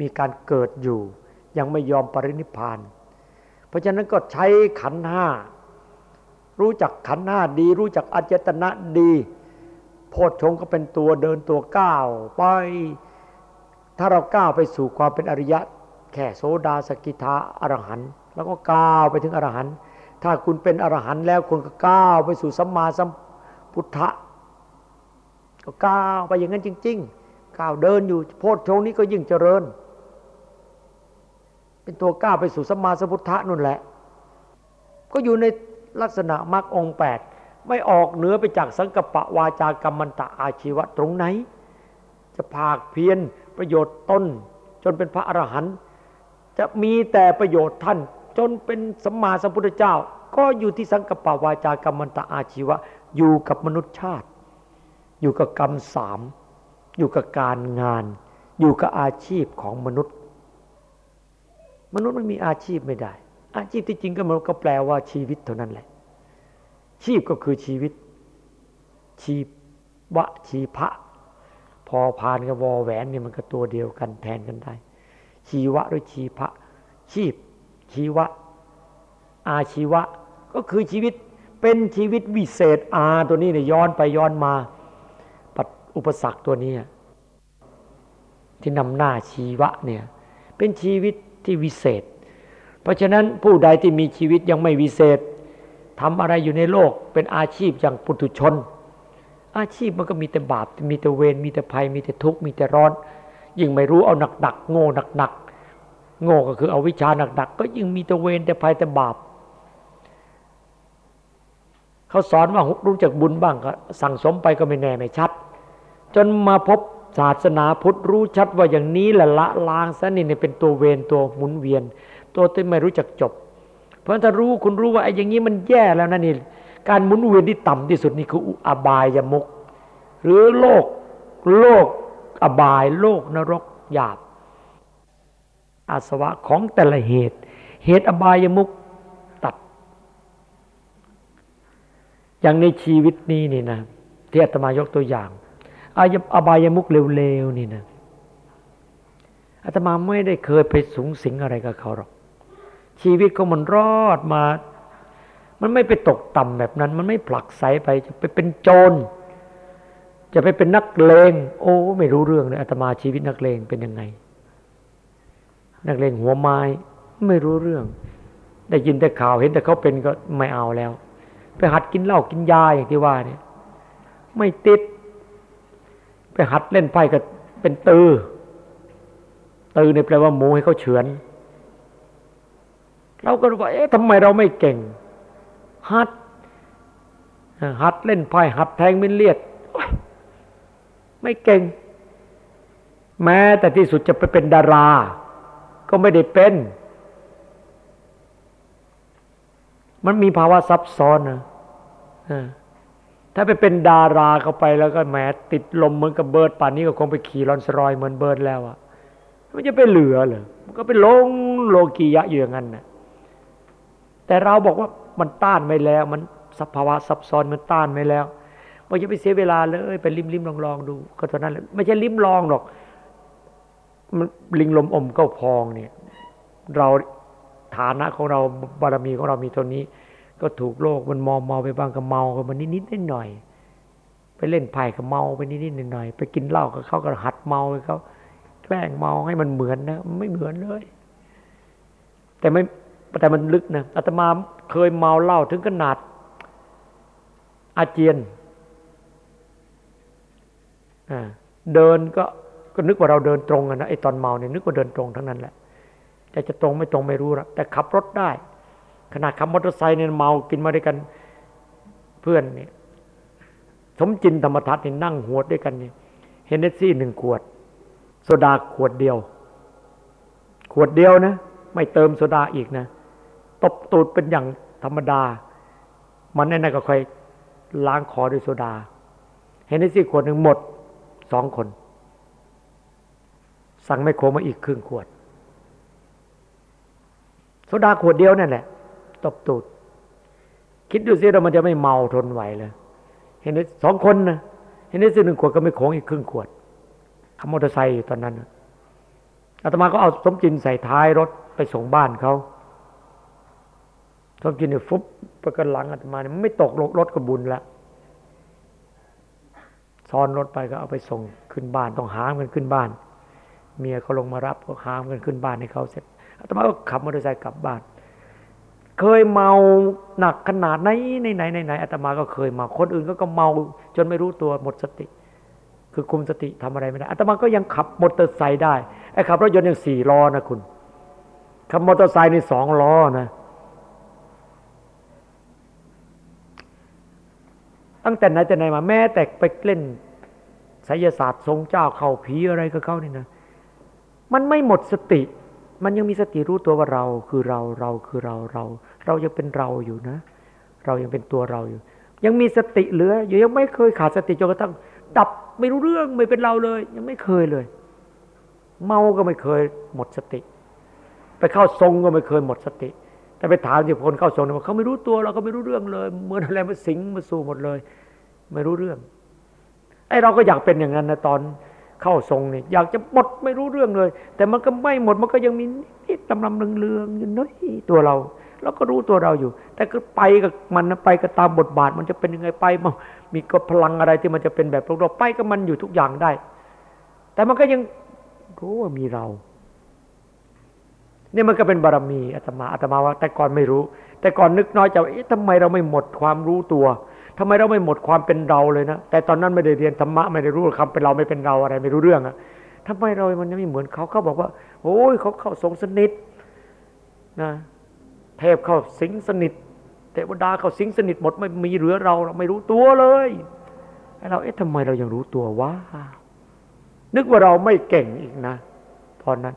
มีการเกิดอยู่ ยังไม่ยอมปรินิพาน เพราะฉะนั้นก็ใช้ขันห้ารู้จักขันห้าดี รู้จักอจตนะดี โพชฌงก็เป็นตัวเดินตัวก้าวไปถ้าเราก้าวไปสู่ความเป็นอริยะ แค่โสดาสกิทาอรหันต์แล้วก็ก้าวไปถึงอรหันต์ถ้าคุณเป็นอรหันต์แล้วคุณก็ก้าวไปสู่สัมมาสัมพุทธะก็ก้าวไปอย่างนั้นจริง ๆ ก้าวเดินอยู่โพชฌงนี้ก็ยิ่งเจริญ เป็นตัวก้าวไปสู่สัมมาสัมพุทธะนั่นแหละ ก็อยู่ในลักษณะมรรคองแปดไม่ออกเหนือไปจากสังกปะวาจากรรมันตะอาชีวะตรงไหน จะภาคเพียรประโยชน์ตนจนเป็นพระอรหันต์ จะมีแต่ประโยชน์ท่าน จนเป็นสัมมาสัมพุทธเจ้า ก็อยู่ที่สังกปะวาจากรรมันตะอาชีวะ อยู่กับมนุษยชาติ อยู่กับกรรมสามอยู่กับการงาน อยู่กับอาชีพของมนุษย์ มนุษย์ไม่มีอาชีพไม่ได้ อาชีพที่จริงก็มันก็แปลว่าชีวิตเท่านั้นแหละ ชีพก็คือชีวิต ชีวะชีพะ พอพานกับวอแหวนเนี่ยมันก็ตัวเดียวกันแทนกันได้ ชีวะหรือชีพะ ชีพ ชีวะ อาชีวะ ก็คือชีวิตเป็นชีวิตวิเศษอาตัวนี้เนี่ยย้อนไปย้อนมาปัดอุปสรรคตัวนี้ที่นำหน้าชีวะเนี่ยเป็นชีวิตที่วิเศษ เพราะฉะนั้นผู้ใดที่มีชีวิตยังไม่วิเศษทำอะไรอยู่ในโลก เป็นอาชีพอย่างปุถุชน อาชีพมันก็มีแต่บาปมีแต่เวรมีแต่ภัย มีแต่ทุกข์มีแต่ร้อน ยิ่งไม่รู้เอาหนักหนักโง่หนักหนักโง่ก็คือเอาวิชาหนักๆก็ยิ่งมีตะเวนแต่ภัยแต่บาปเขาสอนว่ารู้จักบุญบ้างก็สั่งสมไปก็ไม่แน่ไม่ชัด จนมาพบศาสนาพุทธรู้ชัดว่าอย่างนี้แหละละล้างซะนี่เป็นตัวเวรตัวหมุนเวียน ตัวที่ไม่รู้จักจบ เพราะถ้ารู้คุณรู้ว่าไอ้อย่างนี้มันแย่แล้วนะนี่การหมุนเวียนที่ต่ำที่สุดนี่คืออบายยมุกหรือโลกโลก อบายโลกนรกหยาบ อาสวะของแต่ละเหตุ เหตุอบายมุกตัด อย่างในชีวิตนี้นี่นะที่อาตมายกตัวอย่างอายอบายมุกเร็วๆนี่นะอาตมาไม่ได้เคยไปสูงสิงอะไรกับเขาหรอก ชีวิตของมันรอดมา มันไม่ไปตกต่ำแบบนั้น มันไม่ผลักไสไปจะไปเป็นโจร จะไปเป็นนักเลงโอ้ไม่รู้เรื่องเลยอาตมาชีวิตนักเลงเป็นยังไง นักเลงหัวไม้ไม่รู้เรื่อง ได้ยินแต่ข่าวเห็นแต่เขาเป็นก็ไม่เอาแล้ว ไปหัดกินเหล้ากินยาอย่างที่ว่าเนี่ย ไม่ติด ไปหัดเล่นไพ่ก็เป็นตือตือเนี่ยแปลว่าหมูให้เขาเฉือน เราก็รู้ว่าเอ๊ะทำไมเราไม่เก่ง หัดหัดเล่นไพ่หัดแทงมินเลียด ไม่เก่ง แม้แต่ที่สุดจะไปเป็นดารา ก็ไม่ได้เป็น มันมีภาวะซับซ้อนนะถ้าไปเป็นดาราเข้าไปแล้วก็แหมติดลมเหมือนกับเบิร์ดป่านนี้ก็คงไปขี่รอนสรอยเหมือนเบิร์ดแล้วอะมันจะไปเหลือเหรอมันก็ไปลงโลกียะอยู่อย่างนั้นนะแต่เราบอกว่ามันต้านไม่แล้ว มันสภาวะซับซ้อนมันต้านไม่แล้ว บอกอย่าไปเสียเวลาเลยไปลิมลิมลองลองดู ก็เท่านั้นแหละไม่ใช่ลิมลองหรอกมันลิงลมอมเก้าพองเนี่ย เราฐานะของเราบารมีของเรามีเท่านี้ ก็ถูกโลกมันมอมเมาไปบ้างก็เมากันมันนิดนิดนิดหน่อยไปเล่นไพ่ก็เมาไปนิดนิดหน่อยไปกินเหล้ากับเขาก็หัดเมาไปเขาแกล้งเมาให้มันเหมือนนะไม่เหมือนเลย แต่ไม่แต่มันลึกนะอาตมาเคยเมาเหล้าถึงขนาด อาเจียน เดินก็ก็นึกว่าเราเดินตรงนะไอ้ตอนเมาเนี่ยนึกว่าเดินตรงทั้งนั้นแหละแต่จะตรงไม่ตรงไม่รู้ละแต่ขับรถได้ ขนาดขับมอเตอร์ไซค์เนี่ยเมากินมาด้วยกันเพื่อนเนี่ยสมจินธรรมทัศน์นี่นั่งหัวด้วยกันเนี่ยเฮนเนสซี่หนึ่งขวด โซดาขวดเดียว ขวดเดียวนะ ไม่เติมโซดาอีกนะ ตบตูดเป็นอย่างธรรมดา มันแน่ๆก็ค่อยล้างคอด้วยโซดา Hennessy ขวดหนึ่งหมด สองคน สั่งแม่โขงมาอีกครึ่งขวดโซดาขวดเดียวนั่นแหละตบตูด คิดดูสิเรามันจะไม่เมาทนไหวเลยเห็นไหมสองคนนะเห็นไหมซื้อหนึ่งขวดก็ไม่โค้งอีกครึ่งขวดขับมอเตอร์ไซค์อยู่ตอนนั้นอาตมาก็เอาสมจินใส่ท้ายรถไปส่งบ้านเขาสมจินเนี่ยฟุบไปกันหลังอาตมาเนี่ยไม่ตกรถก็บุญแล้ว ซ้อนรถไปก็เอาไปส่งขึ้นบ้านต้องหามกันขึ้นบ้าน เมียเขาลงมารับก็หามกันขึ้นบ้านให้เขาเสร็จอาตมาก็ขับมอเตอร์ไซค์กลับบ้าน เคยเมาหนักขนาดไหนในไหนในไหนอาตมาก็เคยเมาคนอื่นก็ก็เมาจนไม่รู้ตัวหมดสติ คือคุมสติทำอะไรไม่ได้อาตมาก็ยังขับมอเตอร์ไซค์ได้ไอ้ขับรถยนต์ยังสี่ล้อนะคุณขับมอเตอร์ไซค์ในสองล้อนะ ตั้งแต่ไหนแต่ไหนมาแม้แต่ไปเล่นไสยศาสตร์ทรงเจ้าเข่าผีอะไรก็เขานี่นะ มันไม่หมดสติ มันยังมีสติรู้ตัวว่าเราคือเราเราคือเราเรา เรายังเป็นเราอยู่นะ เรายังเป็นตัวเราอยู่ ยังมีสติเหลืออยู่ยังไม่เคยขาดสติจนกระทั่งดับไม่รู้เรื่องไม่เป็นเราเลย ยังไม่เคยเลย เมาก็ไม่เคยหมดสติ ไปเข้าทรงก็ไม่เคยหมดสติ แต่ไปถามที่คนเข้าทรงเนี่ยเขาไม่รู้ตัวเราก็ไม่รู้เรื่องเลยเหมือนอะไรมาสิงมาสู่หมดเลย ไม่รู้เรื่องไอเราก็อยากเป็นอย่างนั้นนะตอนเข้าทรงนี่อยากจะหมดไม่รู้เรื่องเลย แต่มันก็ไม่หมดมันก็ยังมีนิดตำลำเลืองๆอยู่น้อยตัวเราเราก็รู้ตัวเราอยู่ แต่ก็ไปกับมันนะไปก็ตามบทบาท มันจะเป็นยังไงไปมันมีก็พลังอะไรที่มันจะเป็นแบบเราไปก็มันอยู่ทุกอย่างได้ แต่มันก็ยังรู้ว่ามีเรา นี่มันก็เป็นบารมีอาตมาอาตมาว่า แต่ก่อนไม่รู้ แต่ก่อนนึกน้อยใจว่าเอ๊ะทำไมเราไม่หมดความรู้ตัวทำไมเราไม่หมดความเป็นเราเลยนะ แต่ตอนนั้นไม่ได้เรียนธรรมะไม่ได้รู้คำเป็นเราไม่เป็นเราอะไร ไม่รู้เรื่องอะทำไมเรา มันยังไม่เหมือนเขาเขาบอกว่า โอ้ยเขาเข้าทรงสนิทนะเทพเข้าสิงสนิทเทวดาเข้าสิงสนิทหมดไม่มีเหลือเราเราไม่รู้ตัวเลยเราเอ๊ะทำไมเรายังรู้ตัววะนึกว่าเราไม่เก่งอีกนะ ตอนนั้น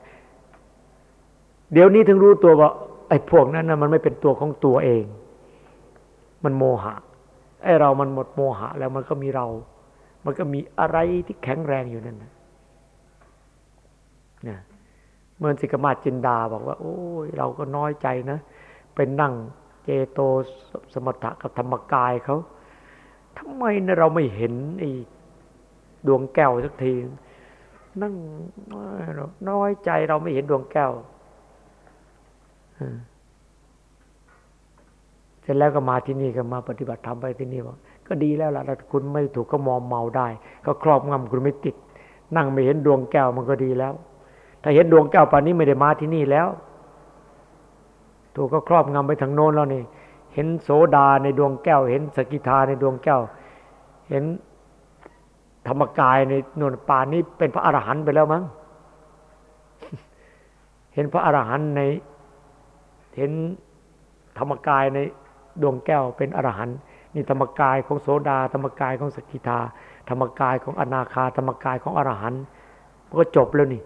เดี๋ยวนี้ถึงรู้ตัวว่า ไอ้พวกนั้นนะมันไม่เป็นตัวของตัวเอง มันโมหะ ไอ้เรามันหมดโมหะ แล้วมันก็มีเรา มันก็มีอะไรที่แข็งแรงอยู่นั่นนะเนี่ยเมื่อสิกมาจินดาบอกว่า โอ้ยเราก็น้อยใจนะเป็นนั่งเจโตสมถะกับธรรมกายเขาทำไมนะเราไม่เห็นไอ้ดวงแก้วสักที นั่งน้อยใจเราไม่เห็นดวงแก้ว เสร็จแล้วก็มาที่นี่ก็มาปฏิบัติธรรมไปที่นี่บอกก็ดีแล้วล่ะคุณไม่ถูกก็มอมเมาได้ ก็ครอบงำคุณไม่ติด นั่งไม่เห็นดวงแก้วมันก็ดีแล้ว ถ้าเห็นดวงแก้วป่านนี้ไม่ได้มาที่นี่แล้ว ถูกก็ครอบงำไปทางโน้นแล้วนี่ เห็นโสดาในดวงแก้ว เห็นสกิทาในดวงแก้ว เห็นธรรมกายในนนป่านนี้เป็นพระอรหันต์ไปแล้วมั้ง เห็นพระอรหันต์ใน เห็นธรรมกายในดวงแก้วเป็นอรหันต์นี่ธรรมกายของโสดา ธรรมกายของสกิทา ธรรมกายของอนาคา ธรรมกายของอรหันต์มันก็จบแล้วนี่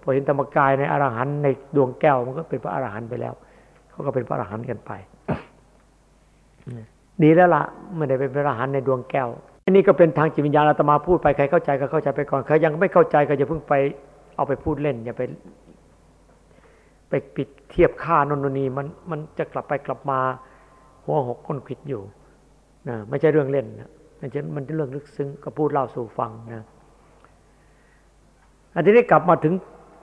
พอเห็นธรรมกายในอรหันต์ในดวงแก้วมันก็เป็นพระอรหันต์ไปแล้วเขาก็เป็นพระอรหันต์กันไปดีแล้วละไม่ได้เป็นพระอรหันต์ในดวงแก้วอันนี้ก็เป็นทางจิตวิญญาณอาตมาพูดไปใครเข้าใจก็เข้าใจไปก่อนใครยังไม่เข้าใจก็อย่าเพิ่งไปเอาไปพูดเล่นอย่าไป ไปปิดเทียบค่านนนีมันมันจะกลับไปกลับมา หัวหกก้นผิดอยู่นะไม่ใช่เรื่องเล่นนะมันจะมันเรื่องลึกซึ้งก็พูดเล่าสู่ฟังนะอันนี้กลับมาถึง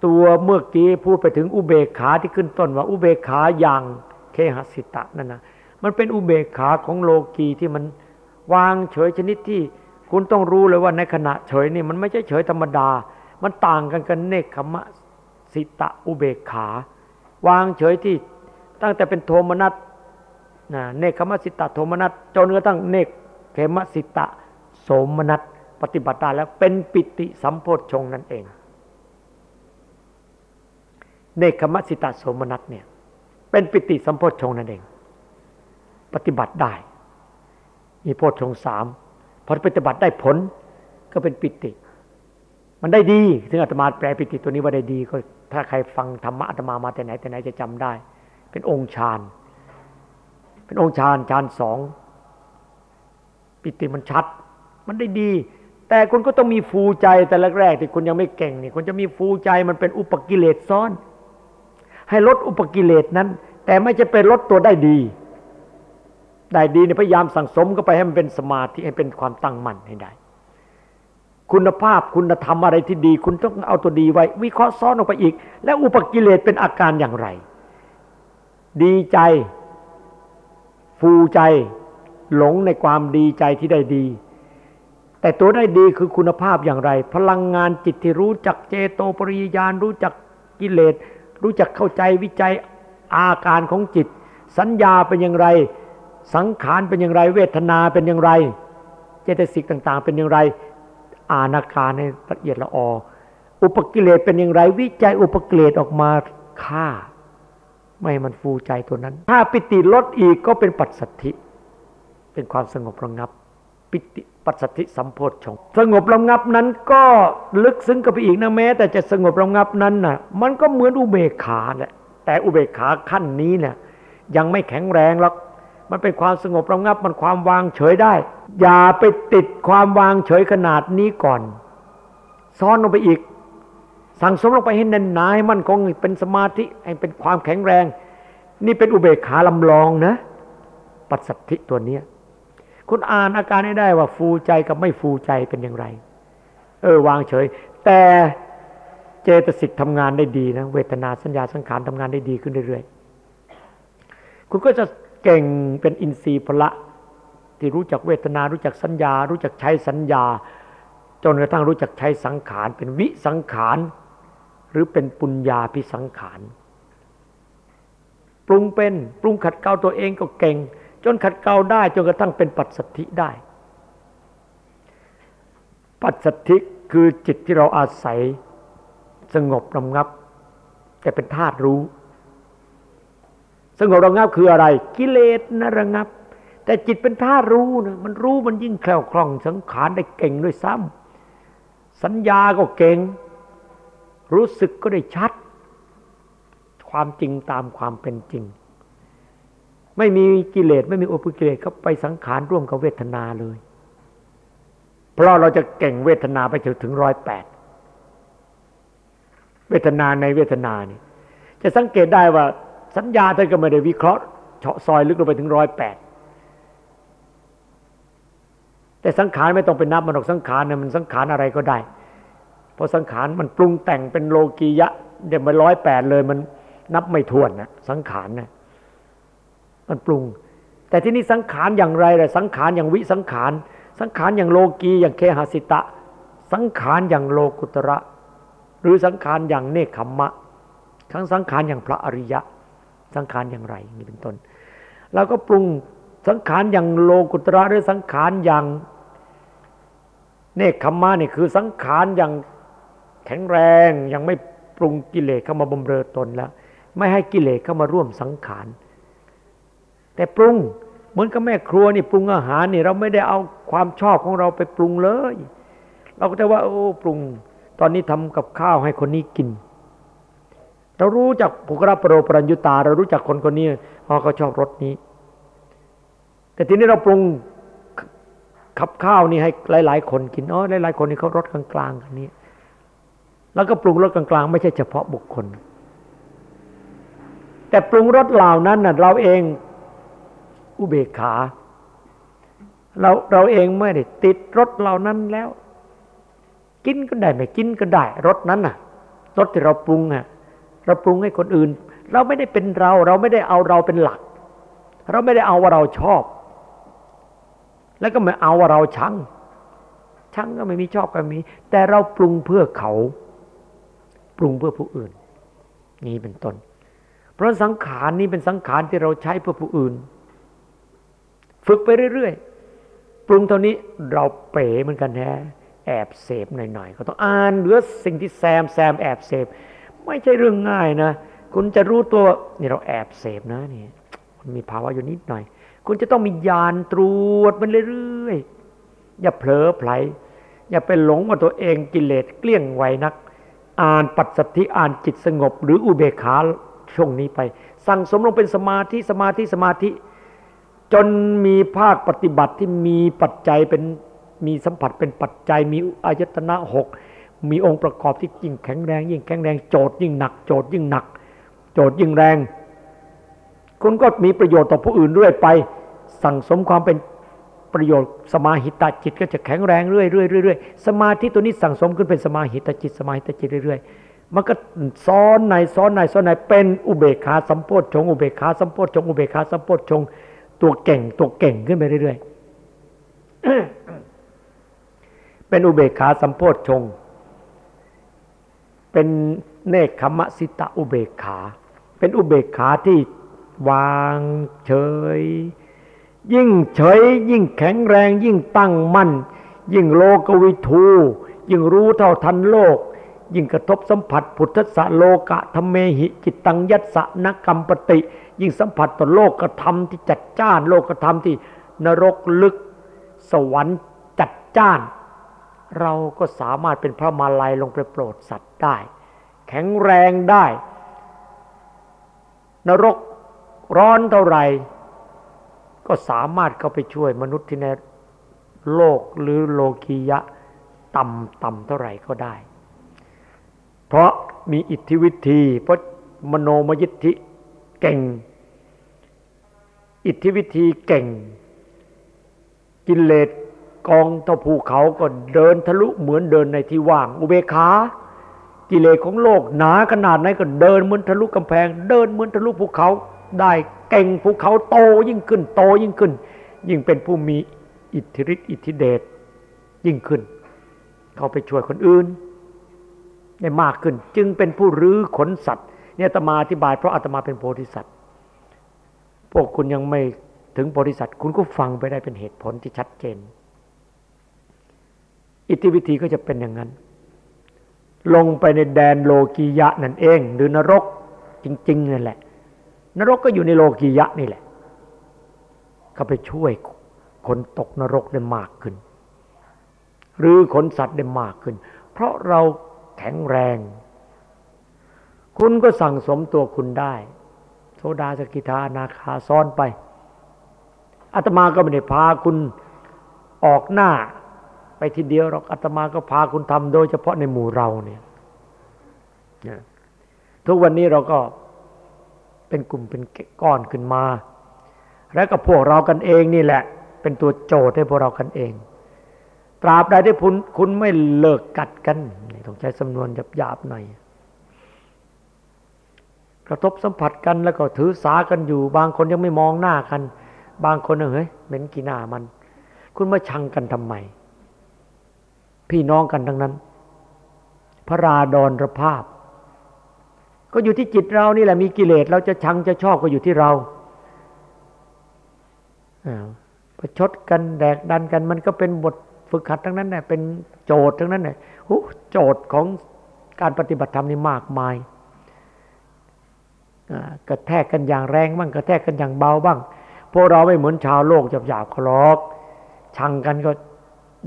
ตัวเมื่อกี้พูดไปถึงอุเบกขาที่ขึ้นต้นว่าอุเบกขาอย่างเคหสิตะนั่นนะมันเป็นอุเบกขาของโลกีที่มันวางเฉยชนิดที่คุณต้องรู้เลยว่าในขณะเฉยนี่มันไม่ใช่เฉยธรรมดา มันต่างกันกันเนคขมะสิตะอุเบกขา วางเฉยที่ตั้งแต่เป็นโทมนัสนะเนคขมสิตะโทมนัสจนกระทั่งเนคเขมสิตะโสมนัสปฏิบัติได้แล้วเป็นปิติสัมโพธชงนั่นเอง เนคขมสิตะโสมนัสเนี่ยเป็นปิติสัมโพธชงนั่นเอง ปฏิบัติได้ มีโพธชงสามพอปฏิบัติได้ผลก็เป็นปิติ มันได้ดี ถึงอาตมาแปลปิติตัวนี้ว่าได้ดีก็ ถ้าใครฟังธรรมะอาตมามาแต่ไหนแต่ไหนจะจำได้ เป็นองค์ฌานเป็นองค์ฌานฌานสองปิติมันชัด มันได้ดี แต่คุณก็ต้องมีฟูใจแต่แรกๆที่คุณยังไม่เก่งนี่คุณจะมีฟูใจมันเป็นอุปกิเลสซ้อน ให้ลดอุปกิเลสนั้น แต่ไม่จะเป็นลดตัวได้ดี ได้ดีเนี่ยพยายามสั่งสมก็ไปให้มันเป็นสมาธิให้เป็นความตั้งมั่นให้ได้ คุณภาพคุณธรรมอะไรที่ดี คุณต้องเอาตัวดีไว้ วิเคราะห์ซ้อนออกไปอีก แล้วอุปกิเลสเป็นอาการอย่างไร ดีใจ ฟูใจ หลงในความดีใจที่ได้ดี แต่ตัวได้ดีคือคุณภาพอย่างไร พลังงานจิตที่รู้จักเจโตปริยานรู้จักกิเลส รู้จักเข้าใจวิจัยอาการของจิต สัญญาเป็นอย่างไร สังขารเป็นอย่างไร เวทนาเป็นอย่างไร เจตสิกต่าง ๆ เป็นอย่างไร อาณาการในละเอียดละออ อุปกิเลสเป็นอย่างไร วิจัยอุปกิเลสออกมาฆ่า ไม่มันฟูใจตัวนั้น ถ้าปิติลดอีกก็เป็นปัจสัทธิ เป็นความสงบระงับ ปิติปัจสัทธิสัมโพธชงสงบระงับนั้นก็ลึกซึ้งกับไปอีกนะแม้ แต่จะสงบระงับนั้นน่ะ มันก็เหมือนอุเบกขาแหละแต่อุเบกขาขั้นนี้เนี่ยยังไม่แข็งแรงหรอก มันเป็นความสงบระงับมันความวางเฉยได้ อย่าไปติดความวางเฉยขนาดนี้ก่อน ซ้อนลงไปอีก สั่งสมลงไปให้แน่นหนาให้มันคงเป็นสมาธิให้เป็นความแข็งแรง นี่เป็นอุเบกขาลำลองนะ ปัสสัทธิตัวเนี้ยคุณอ่านอาการให้ได้ว่าฟูใจกับไม่ฟูใจเป็นอย่างไร เออ วางเฉย แต่เจตสิกทำงานได้ดีนะ เวทนาสัญญาสังขารทำงานได้ดีขึ้นเรื่อยๆ คุณก็จะ เก่งเป็นอินทรีย์พละ ที่รู้จักเวทนารู้จักสัญญา รู้จักใช้สัญญา จนกระทั่งรู้จักใช้สังขาร เป็นวิสังขาร หรือเป็นปุญญาพิสังขารปรุงเป็นปรุงขัดเกลาตัวเองก็เก่ง จนขัดเกลาได้จนกระทั่งเป็นปัจสัทธิได้ ปัจสัทธิคือจิตที่เราอาศัยสงบระงับ แต่เป็นธาตุรู้ สงบระงับคืออะไร กิเลสนะระงับ แต่จิตเป็นธารู้นะมันรู้มันยิ่งแคล่วคล่องสังขารได้เก่งด้วยซ้ำสัญญาก็เก่ง รู้สึกก็ได้ชัด ความจริงตามความเป็นจริง ไม่มีกิเลสไม่มีอุปกิเลสก็ไปสังขารร่วมกับเวทนาเลย เพราะเราจะเก่งเวทนาไปถึงร้อยแปดเวทนาในเวทนานี่จะสังเกตได้ว่า สัญญาท่านก็ไม่ได้วิเคราะห์เฉาะซอยลึกลงไปถึงร้อยแปดแต่สังขารไม่ต้องไปนับมันหรอกสังขารเนี่ยมันสังขารอะไรก็ได้ เพราะสังขารมันปรุงแต่งเป็นโลกียะเดี๋ยวมันร้อยแปดเลยมันนับไม่ถ้วนนะสังขารเนี่ยมันปรุง แต่ที่นี่สังขารอย่างไรล่ะสังขารอย่างวิสังขาร สังขารอย่างโลกีอย่างเคหสิตะ สังขารอย่างโลกุตระ หรือสังขารอย่างเนคขมมะทั้งสังขารอย่างพระอริยะ สังขารอย่างไรนี่เป็นต้นเราก็ปรุงสังขารอย่างโลกุตระหรือสังขารอย่างเนคขมานี่คือสังขารอย่างแข็งแรงยังไม่ปรุงกิเลสเข้ามาบำเรอตนแล้ว ไม่ให้กิเลสเข้ามาร่วมสังขาร แต่ปรุงเหมือนกับแม่ครัวนี่ปรุงอาหารนี่เราไม่ได้เอาความชอบของเราไปปรุงเลย เราก็จะว่า โอ้ปรุง ตอนนี้ทำกับข้าวให้คนนี้กิน เรารู้จักภุกระปรโรปรัญญุตา เรารู้จักคนคนนี้พอเขาชอบรสนี้ แต่ทีนี้เราปรุงขับข้าวนี่ให้หลาย ๆ คนกินอ๋อหลายๆคนนี่เขารสกลางๆกันนี้ แล้วก็ปรุงรสกลางๆ ไม่ใช่เฉพาะบุคคล แต่ปรุงรสเหล่านั้นน่ะเราเองอุเบกขา เราเราเองไม่ได้ติดรสเหล่านั้นแล้ว กินก็ได้ไม่กินก็ได้รสนั้นน่ะรสที่เราปรุงอะ เราปรุงให้คนอื่น เราไม่ได้เป็นเรา เราไม่ได้เอาเราเป็นหลัก เราไม่ได้เอาว่าเราชอบ แล้วก็ไม่เอาว่าเราชังชังก็ไม่มีชอบก็มี แต่เราปรุงเพื่อเขา ปรุงเพื่อผู้อื่น นี่เป็นต้น เพราะสังขารนี้เป็นสังขารที่เราใช้เพื่อผู้อื่น ฝึกไปเรื่อยๆ ปรุงเท่านี้เราเป๋เหมือนกันแท้แอบเสพหน่อยๆก็ต้องอ่านเหลือสิ่งที่แซมแซมแอบเสพ ไม่ใช่เรื่องง่ายนะ คุณจะรู้ตัวนี่เราแอบเสพนะนี่มันมีภาวะอยู่นิดหน่อย คุณจะต้องมีญาณตรวจมันเรื่อยๆอย่าเผลอไผล อย่าไปหลงว่าตัวเองกิเลสเกลี้ยงไวนัก อ่านปัสสัทธิอ่านจิตสงบ หรืออุเบกขาช่วงนี้ไป สั่งสมลงเป็นสมาธิสมาธิสมาธิ จนมีภาคปฏิบัติที่มีปัจจัยเป็นมีสัมผัสเป็นปัจจัยมีอายตนะหก มีองค์ประกอบที่ยิ่งแข็งแรง ยิ่งแข็งแรงโจทย์ยิ่งหนัก โจทย์ยิ่งหนัก โจทย์ยิ่งแรง คุณก็มีประโยชน์ต่อผู้อื่นเรื่อยไป สั่งสมความเป็นประโยชน์สมาหิตจิตก็จะแข็งแรงเรื่อยเรื่อยเรื่อยสมาธิตัวนี้สั่งสมขึ้นเป็นสมาหิตจิต สมาหิตจิตเรื่อยๆมันก็ซ้อนในซ้อนในซ้อนในเป็นอุเบกขาสัมโพธชงอุเบกขาสัมโพธชงอุเบกขาสัมโพธชงตัวเก่งตัวเก่งขึ้นไปเรื่อยๆเป็นอุเบกขาสัมโพธชง เป็นเนคขมสิตะอุเบกขา เป็นอุเบกขาที่วางเฉย ยิ่งเฉย ยิ่งแข็งแรง ยิ่งตั้งมั่น ยิ่งโลกวิทู ยิ่งรู้เท่าทันโลก ยิ่งกระทบสัมผัสพุทธะโลกะธรรมเมหิจิตตังยัตสะนกรรมปติ ยิ่งสัมผัสต่อโลกกระทำที่จัดจ้าน โลกกระทำที่นรกลึก สวรรค์จัดจ้าน เราก็สามารถเป็นพระมาลัยลงไปโปรดสัตว์ได้ แข็งแรงได้ นรกร้อนเท่าไหร่ ก็สามารถเข้าไปช่วยมนุษย์ที่ในโลกหรือโลกียะ ต่ำต่ำเท่าไหร่ก็ได้ เพราะมีอิทธิวิธี เพราะมโนมยิทธิเก่ง อิทธิวิธีเก่ง กิเลส กองเท่าภูเขาก็เดินทะลุเหมือนเดินในที่ว่างอุเบกขากิเลสของโลกหนาขนาดไหนก็เดินเหมือนทะลุกำแพง เดินเหมือนทะลุภูเขา ได้เก่งภูเขาโตยิ่งขึ้นโตยิ่งขึ้น ยิ่งเป็นผู้มีอิทธิฤทธิอิทธิเดชยิ่งขึ้น เขาไปช่วยคนอื่นได้มากขึ้น จึงเป็นผู้รื้อขนสัตว์เนี่ยตมาอธิบายเพราะอาตมาเป็นโพธิสัตว์ พวกคุณยังไม่ถึงโพธิสัตว์คุณก็ฟังไปได้เป็นเหตุผลที่ชัดเจน อิทธิวิธีก็จะเป็นอย่างนั้น ลงไปในแดนโลกียะนั่นเอง หรือนรกจริงๆนั่นแหละ นรกก็อยู่ในโลกียะนี่แหละ ก็ไปช่วยคนตกนรกได้มากขึ้น หรือขนสัตว์ได้มากขึ้น เพราะเราแข็งแรง คุณก็สั่งสมตัวคุณได้ โซดาสกิทานาคาซ้อนไปอาตมาก็ไม่ได้พาคุณออกหน้า ไปทีเดียวหรอกอาตมาก็พาคุณทำโดยเฉพาะในหมู่เราเนี่ยทุกวันนี้เราก็เป็นกลุ่มเป็นก้อนขึ้นมา แล้วก็พวกเรากันเองนี่แหละ เป็นตัวโจทย์ให้พวกเรากันเอง ตราบใดที่คุณคุณไม่เลิกกัดกันต้องใช้สำนวนหยาบๆหน่อยกระทบสัมผัสกันแล้วก็ถือสากันอยู่ บางคนยังไม่มองหน้ากัน บางคนเฮ้ยเหม็นกีหน้ามัน คุณมาชังกันทำไม พี่น้องกันทั้งนั้น พระราดอนรภาพ ก็อยู่ที่จิตเรานี่แหละมีกิเลสเราจะชังจะชอบก็อยู่ที่เราประชดกันแดกดันกัน มันก็เป็นบทฝึกหัดทั้งนั้นแหละเป็นโจทย์ทั้งนั้นแหละโจทย์ของการปฏิบัติธรรมนี่มากมายกระแทกกันอย่างแรงบ้างกระแทกกันอย่างเบาบ้างพวกเราไม่เหมือนชาวโลกหยาบๆคลอกชังกันก็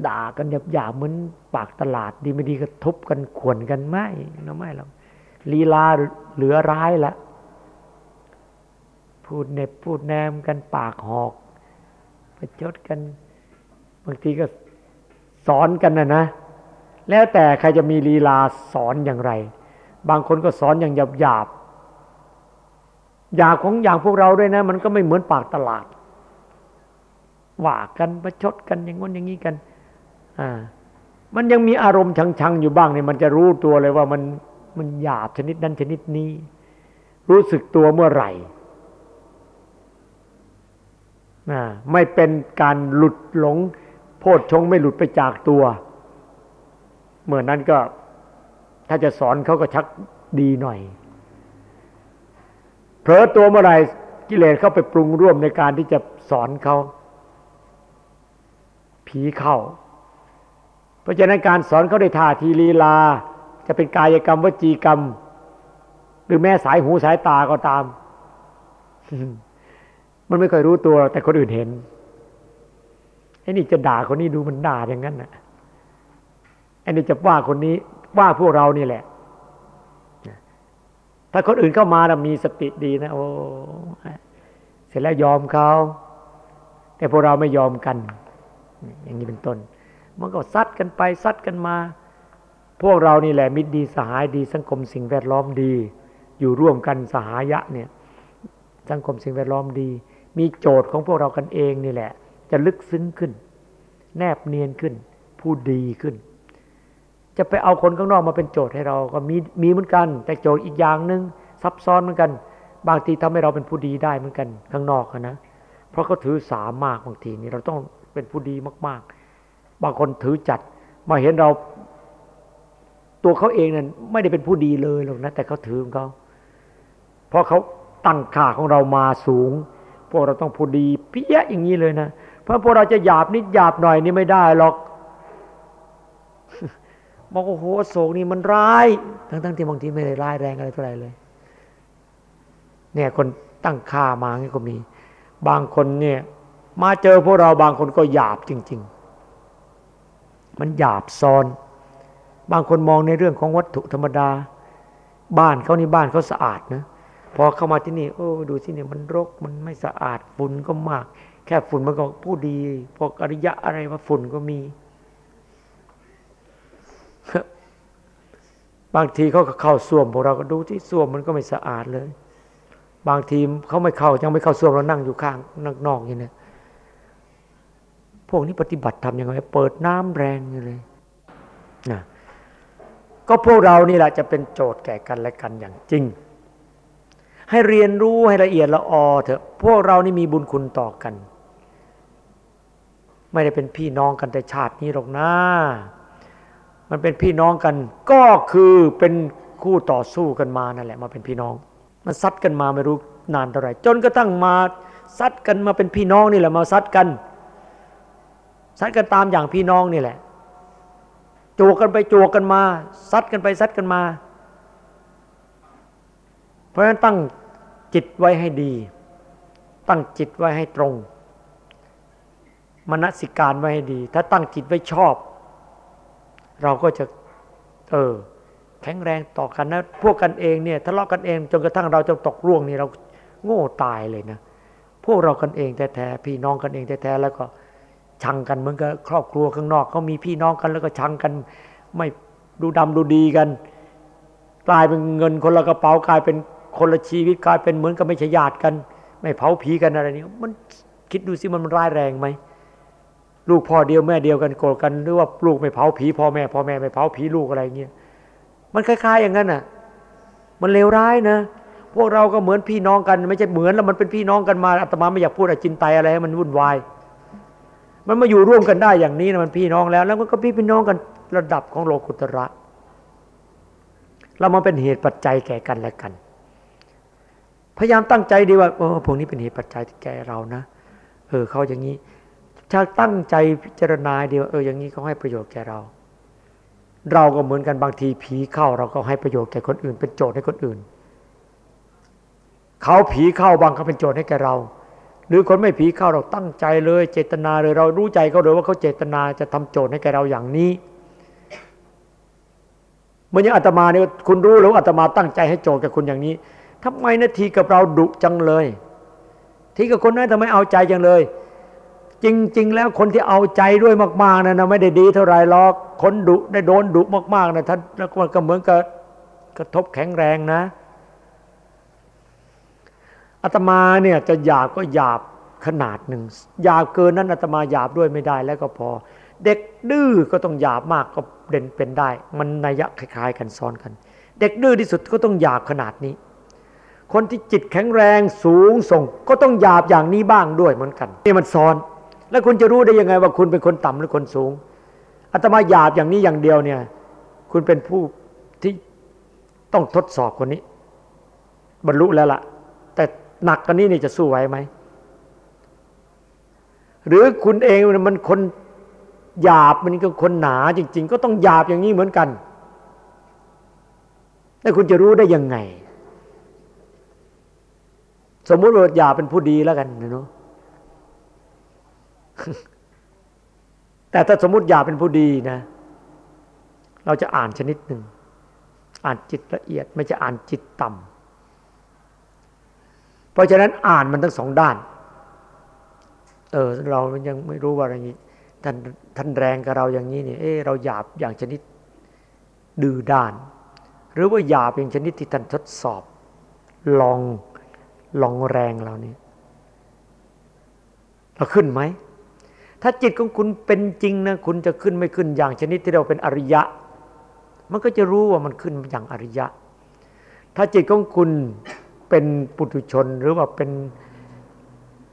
ด่ากันหยาบๆเหมือนปากตลาด ดีไม่ดีก็ทุบกันขวนกันไม่นะไม่หรอกลีลาเหลือร้ายละพูดเน็บพูดแนมกันปากหอกประชดกัน บางทีก็สอนกันนะนะ แล้วแต่ใครจะมีลีลาสอนอย่างไร บางคนก็สอนอย่างหยาบหยาบอยากของอย่างพวกเราด้วยนะ มันก็ไม่เหมือนปากตลาดว่ากันประชดกันอย่างง้นอย่างนี้กัน มันยังมีอารมณ์ชังๆอยู่บ้างเนี่ยมันจะรู้ตัวเลยว่ามันมันหยาบชนิดนั้นชนิดนี้ รู้สึกตัวเมื่อไหร่ไม่เป็นการหลุดหลง โพดชงไม่หลุดไปจากตัว เมื่อนั้นก็ถ้าจะสอนเขาก็ชักดีหน่อยเผลอตัวเมื่อไรกิเลสเข้าไปปรุงร่วมในการที่จะสอนเขาผีเข้า เพราะฉะนั้นการสอนเขาได้ท่าทีลีลา จะเป็นกายกรรมวจีกรรม หรือแม้สายหูสายตาก็ตาม มันไม่เคยรู้ตัว แต่คนอื่นเห็นไอ้นี่จะด่าคนนี้ดูมันด่าอย่างนั้นน่ะไอ้นี่จะว่าคนนี้ว่าพวกเรานี่แหละ ถ้าคนอื่นเข้ามานะมีสติดีนะโอ้เสร็จแล้วยอมเขาแต่พวกเราไม่ยอมกัน อย่างนี้เป็นต้น มันก็ซัดกันไปซัดกันมา พวกเรานี่แหละมิตรดีสหายดี สังคมสิ่งแวดล้อมดี อยู่ร่วมกันสหายะเนี่ยสังคมสิ่งแวดล้อมดี มีโจทย์ของพวกเรากันเองนี่แหละ จะลึกซึ้งขึ้น แนบเนียนขึ้น ผู้ดีขึ้น จะไปเอาคนข้างนอกมาเป็นโจทย์ให้เราก็มีมีเหมือนกัน แต่โจทย์อีกอย่างหนึ่งซับซ้อนเหมือนกัน บางทีทำให้เราเป็นผู้ดีได้เหมือนกันข้างนอกนะเพราะเขาถือสามากบางทีนี่เราต้องเป็นผู้ดีมาก ๆ บางคนถือจัด มาเห็นเราตัวเขาเองนั้นไม่ได้เป็นผู้ดีเลยหรอกนะแต่เขาถือของเขาเพราะเขาตั้งค่าของเรามาสูง พวกเราต้องผู้ดีเพิยอย่างนี้เลยนะเพราะพวกเราจะหยาบนิดหยาบหน่อยนี่ไม่ได้หรอกบอกโอ้โหโศกนี่มันร้าย ทั้งๆที่บางทีไม่ได้ร้ายแรงอะไรเท่าไหร่เลย เนี่ยคนตั้งค่ามางี้ก็มี บางคนเนี่ย มาเจอพวกเราบางคนก็หยาบจริง ๆ มันหยาบซ้อน บางคนมองในเรื่องของวัตถุธรรมดา บ้านเขานี่บ้านเขาสะอาดนะพอเข้ามาที่นี่โอ้ดูที่นี่มันรกมันไม่สะอาดฝุ่นก็มาก แค่ฝุ่นมันก็ผู้ดีพวกอริยะอะไรว่าฝุ่นก็มี บางทีเขาก็เข้าส้วมพวกเราก็ดูที่ส้วมมันก็ไม่สะอาดเลย บางทีเขาไม่เข้ายังไม่เข้าส้วมเรานั่งอยู่ข้างนอกๆอย่างนี้ พวกนี้ปฏิบัติทำยังไงเปิดน้ำแรงเลยนะก็พวกเรานี่แหละจะเป็นโจทย์แก่กันและกันอย่างจริง ให้เรียนรู้ให้ละเอียดละออเถอะพวกเรานี่มีบุญคุณต่อกัน ไม่ได้เป็นพี่น้องกันแต่ชาตินี้หรอกนะมันเป็นพี่น้องกัน ก็คือเป็นคู่ต่อสู้กันมานั่นแหละมาเป็นพี่น้อง มันซัดกันมาไม่รู้นานเท่าไหร่จนกระทั่งมาซัดกันมาเป็นพี่น้องนี่แหละมาซัดกัน ซัดกันตามอย่างพี่น้องนี่แหละโจกันไปโจกันมาซัดกันไปซัดกันมา เพราะฉะนั้นตั้งจิตไว้ให้ดี ตั้งจิตไว้ให้ตรงมนสิการไว้ให้ดี ถ้าตั้งจิตไว้ชอบ เราก็จะ เออ แข็งแรงต่อกันนะ พวกกันเองเนี่ยทะเลาะกันเองจนกระทั่งเราจะตกร่วงนี่เราโง่ตายเลยนะ พวกเรากันเองแท้ๆพี่น้องกันเองแท้ๆแล้วก็ ชังกันเหมือนกับครอบครัวข้างนอกเขามีพี่น้องกันแล้วก็ชังกัน ไม่ดูดำดูดีกัน กลายเป็นเงินคนละกระเป๋ากลายเป็นคนละชีวิตกลายเป็นเหมือนกับไม่ใช่ญาติกัน ไม่เผาผีกันอะไรนี่มันคิดดูสิมันร้ายแรงไหมลูกพ่อเดียวแม่เดียวกันโกรธกันหรือว่าลูกไม่เผาผีพ่อแม่พ่อแม่ไม่เผาผีลูกอะไรเงี้ยมันคล้าย ๆ อย่างนั้นอะ มันเลวร้ายนะ พวกเราก็เหมือนพี่น้องกัน ไม่ใช่เหมือนแล้วมันเป็นพี่น้องกันมาอาตมาไม่อยากพูดอจินไตอะไรให้มันวุ่นวาย มันมาอยู่ร่วมกันได้อย่างนี้นะมันพี่น้องแล้ว แล้วมันก็พี่พี่น้องกันระดับของโลกุตระ เรามาเป็นเหตุปัจจัยแก่กันและกัน พยายามตั้งใจดีว่าเออพวกนี้เป็นเหตุปัจจัยแก่เรานะ เออเขาอย่างนี้ถ้าตั้งใจพิจารณาดียวเอออย่างนี้เขาให้ประโยชน์แก่เรา เราก็เหมือนกันบางทีผีเข้า เราก็ให้ประโยชน์แก่คนอื่น เป็นโจทย์ให้คนอื่น เขาผีเข้าบางเขาเป็นโจทย์ให้แก่เรา หรือคนไม่ผีเข้าเราตั้งใจเลย เจตนาเลยเรารู้ใจเขาเลยว่าเขาเจตนาจะทำโจทย์ให้แกเราอย่างนี้เมื่อยังอาตมาเนี่ยคุณรู้แล้วอาตมาตั้งใจให้โจทย์กับคุณอย่างนี้ทำไมนาทีกับเราดุจังเลย ทีกับคนนั้นทำไมเอาใจจังเลย จริง ๆ แล้วคนที่เอาใจด้วยมากๆนะนะไม่ได้ดีเท่าไรหรอกคนดุได้โดนดุมากๆนะท่านแล้วมันก็เหมือนกับกระทบแข็งแรงนะ อาตมาเนี่ยจะหยาบก็หยาบขนาดหนึ่งหยาบเกินนั้นอาตมาหยาบด้วยไม่ได้แล้วก็พอ เด็กดื้อก็ต้องหยาบมากก็เด่นเป็นได้ มันนัยะคล้ายๆกันซ้อนกัน เด็กดื้อที่สุดก็ต้องหยาบขนาดนี้ คนที่จิตแข็งแรงสูงส่ง ก็ต้องหยาบอย่างนี้บ้างด้วยเหมือนกันนี่มันซ้อน แล้วคุณจะรู้ได้ยังไงว่าคุณเป็นคนต่ำหรือคนสูงอาตมาหยาบอย่างนี้อย่างเดียวเนี่ย คุณเป็นผู้ที่ต้องทดสอบคนนี้ บรรลุแล้วล่ะ หนักกันนี้นี่จะสู้ไหวไหม หรือคุณเองมันคนหยาบมันก็คนหนาจริง ๆ ก็ต้องหยาบอย่างนี้เหมือนกันแล้วคุณจะรู้ได้ยังไง สมมุติว่าหยาบเป็นผู้ดีแล้วกันเนาะแต่ถ้าสมมติอยาเป็นผู้ดีนะ เราจะอ่านชนิดหนึ่ง อ่านจิตละเอียด ไม่จะอ่านจิตต่ำ เพราะฉะนั้นอ่านมันทั้งสองด้าน เออเรายังไม่รู้ว่าอะไรนี้ท่านท่านแรงกับเราอย่างนี้เนี่ยเออเราหยาบอย่างชนิดดื้อด้าน หรือว่าหยาบเป็นชนิดที่ท่านทดสอบ ลองลองแรงเรานี่เราขึ้นไหมถ้าจิตของคุณเป็นจริงนะคุณจะขึ้นไม่ขึ้นอย่างชนิดที่เราเป็นอริยะ มันก็จะรู้ว่ามันขึ้นอย่างอริยะ ถ้าจิตของคุณ เป็นปุถุชนหรือว่าเป็น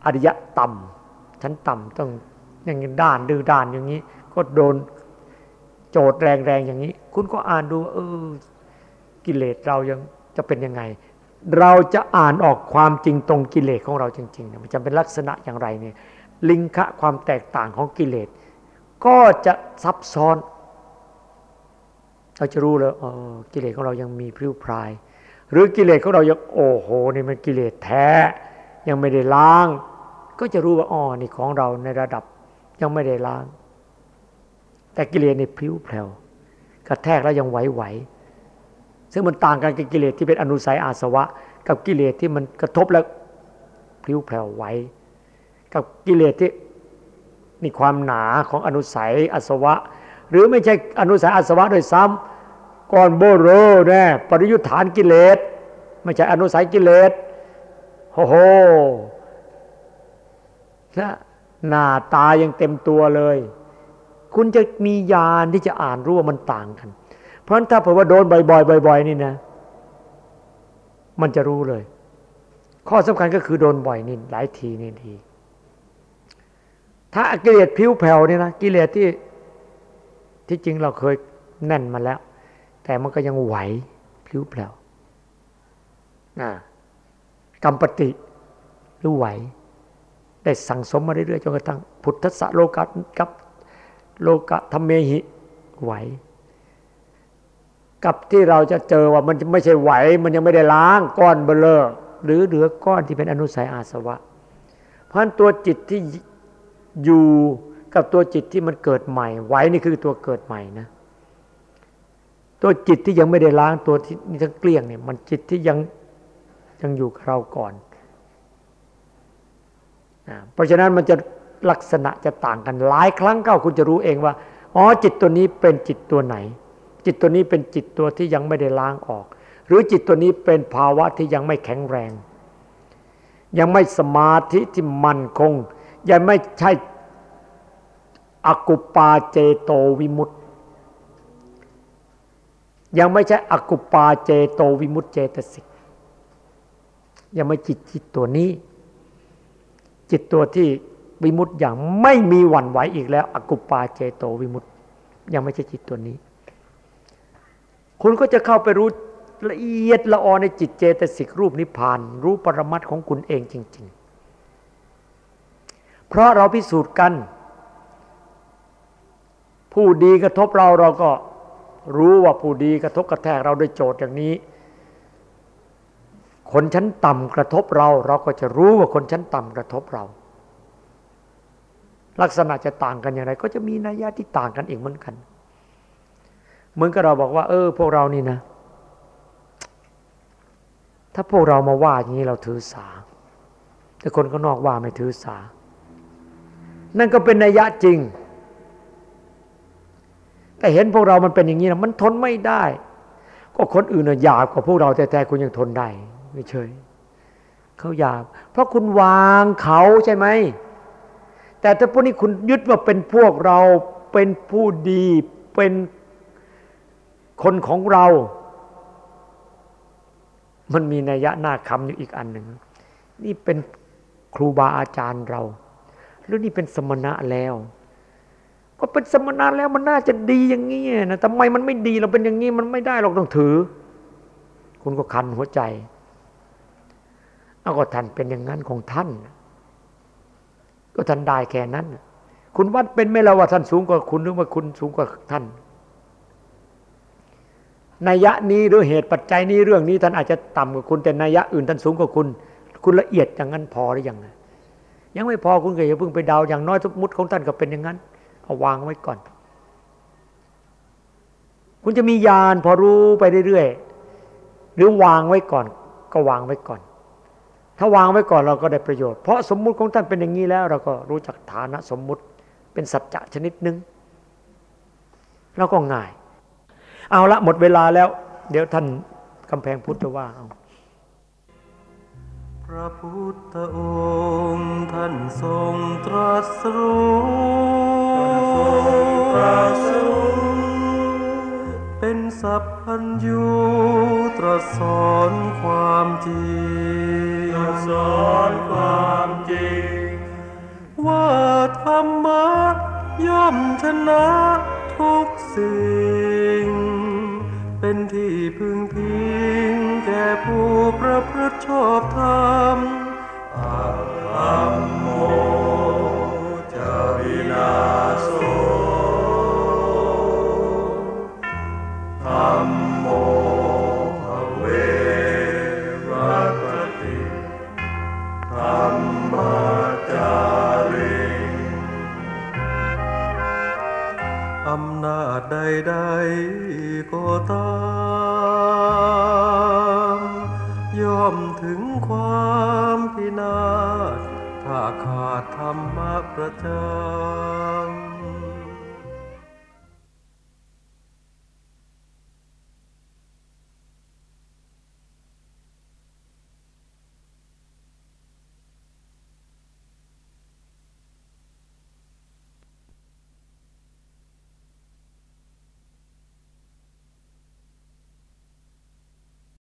อริยะต่ำชั้นต่ำต้องอย่างนี้ด้านดื้อด้านอย่างนี้ ก็โดนโจดแรงๆอย่างนี้ คุณก็อ่านดู เออ กิเลสเรายังจะเป็นยังไง เราจะอ่านออกความจริงตรงกิเลสของเราจริงๆมันจะเป็นลักษณะอย่างไรเนี่ยลิงคะความแตกต่างของกิเลส ก็จะซับซ้อน เราจะรู้เลยอ๋อกิเลสของเรายังมีพริ้วพราย หรือกิเลสของเรายังโอ้โหนี่มันกิเลสแท้ ยังไม่ได้ล้าง ก็จะรู้ว่าอ๋อนี่ของเราในระดับยังไม่ได้ล้าง แต่กิเลสในพริ้วแผ่วกระแทกแล้วยังไหวไหวซึ่งมันต่างกันกับกิเลสที่เป็นอนุสัยอาสวะ กับกิเลสที่มันกระทบแล้วพริ้วแผ่วไหวกับกิเลสที่นี่ความหนาของอนุสัยอาสวะ หรือไม่ใช่อนุสัยอาสวะโดยซ้ำ ก่อนโบโรแน่ปริยุทธานกิเลส ไม่ใช่อนุสัยกิเลสโอ้โหนะหน้าตายังเต็มตัวเลย คุณจะมีญาณที่จะอ่านรู้ว่ามันต่างกัน เพราะนั้นถ้าเผื่อว่าโดนบ่อยๆบ่อยๆนี่นะ มันจะรู้เลย ข้อสำคัญก็คือโดนบ่อยนี่หลายทีนี่ทีถ้ากิเลสผิวแผ่วนี่นะกิเลสที่ที่จริงเราเคยแน่นมาแล้ว แต่มันก็ยังไหวผิวแผ่วนะกรรมปฏิหรือไหว ได้สั่งสมมาเรื่อยๆจนกระทั่งพุทธะโลกักับโลกะธรรมเมหิไหว กับที่เราจะเจอว่ามันไม่ใช่ไหว มันยังไม่ได้ล้างก้อนเบลอหรือเหลือก้อนที่เป็นอนุสัยอาสวะ เพราะนั้นตัวจิตที่อยู่กับตัวจิตที่มันเกิดใหม่ ไหวนี่คือตัวเกิดใหม่นะ ตัวจิตที่ยังไม่ได้ล้างตัวที่นี่ทั้งเกลี้ยงเนี่ยมันจิตที่ยังยังอยู่กับเราก่อนนะเพราะฉะนั้นมันจะลักษณะจะต่างกันหลายครั้งเข้าคุณจะรู้เองว่าอ๋อจิตตัวนี้เป็นจิตตัวไหน จิตตัวนี้เป็นจิตตัวที่ยังไม่ได้ล้างออก หรือจิตตัวนี้เป็นภาวะที่ยังไม่แข็งแรง ยังไม่สมาธิที่มั่นคง ยังไม่ใช่อกุปาเจโตวิมุตต ยังไม่ใช่อกุปาเจโตวิมุตเจตสิกยังไม่จิตจิตตัวนี้ จิตตัวที่วิมุตอย่างไม่มีหวั่นไหวอีกแล้ว อกุปาเจโตวิมุตยังไม่ใช่จิตตัวนี้ คุณก็จะเข้าไปรู้ละเอียดละออในจิตเจตสิกรูปนิพพาน รู้ปรมัตของคุณเองจริง ๆ เพราะเราพิสูจน์กัน ผู้ดีกระทบเราเราก็ รู้ว่าผู้ดีกระทบกระแทกเราด้วยโจทย์อย่างนี้ คนชั้นต่ำกระทบเรา เราก็จะรู้ว่าคนชั้นต่ำกระทบเรา ลักษณะจะต่างกันอย่างไร ก็จะมีนัยยะที่ต่างกันอีกเหมือนกัน เหมือนกับเราบอกว่า เออ พวกเรานี่นะ ถ้าพวกเรามาว่าอย่างนี้เราถือสา แต่คนก็นอกว่าไม่ถือสา นั่นก็เป็นนัยยะจริง แต่เห็นพวกเรามันเป็นอย่างนี้นะมันทนไม่ได้ ก็คนอื่นน่ะหยาบกว่าพวกเราแต่แต่คุณยังทนได้ไม่เฉยเขาหยาบ เพราะคุณวางเขาใช่ไหมแต่ถ้าพวกนี้คุณยึดว่าเป็นพวกเราเป็นผู้ดีเป็นคนของเรา มันมีนัยยะหน้าคำอยู่อีกอันหนึ่ง นี่เป็นครูบาอาจารย์เรา หรือนี่เป็นสมณะแล้ว ก็เป็นสมณะแล้วมันน่าจะดีอย่างนี้นะทำไมมันไม่ดีเราเป็นอย่างนี้มันไม่ได้เราต้องถือ คุณก็คันหัวใจเอาก็ท่านเป็นอย่างนั้นของท่าน ก็ท่านได้แค่นั้น คุณวัดเป็นไม่แล้วว่าท่านสูงกว่าคุณหรือว่าคุณสูงกว่าท่านนัยยะนี้หรือเหตุปัจจัยนี้เรื่องนี้ ท่านอาจจะต่ำกว่าคุณแต่นัยยะอื่นท่านสูงกว่าคุณ คุณละเอียดอย่างนั้นพอหรือยังยังไม่พอคุณก็อย่าเพิ่งไปเดาอย่างน้อยสมมติของท่านก็เป็นอย่างนั้น เอาวางไว้ก่อน คุณจะมียานพอรู้ไปเรื่อยๆหรือวางไว้ก่อน ก็วางไว้ก่อน ถ้าวางไว้ก่อนเราก็ได้ประโยชน์เพราะสมมุติของท่านเป็นอย่างนี้แล้ว เราก็รู้จักฐานะสมมุติเป็นสัจจะชนิดหนึ่งเราก็ง่าย เอาละหมดเวลาแล้ว เดี๋ยวท่านกำแพงพุทธว่าเอาพระพุทธองค์ท่านทรงตรัสรู้ เป็นสัพพัญญูตรัสสอนความจริงสอนความจริง ว่าธรรมะย่อมชนะทุกสิ่ง เป็นที่พึงพิงแก่ผู้ประพฤติชอบธรรมอัตธรรมโม อำนาจใดๆก็ตาม ย่อมถึงความ พินาศถ้าขาดธรรมะประจำ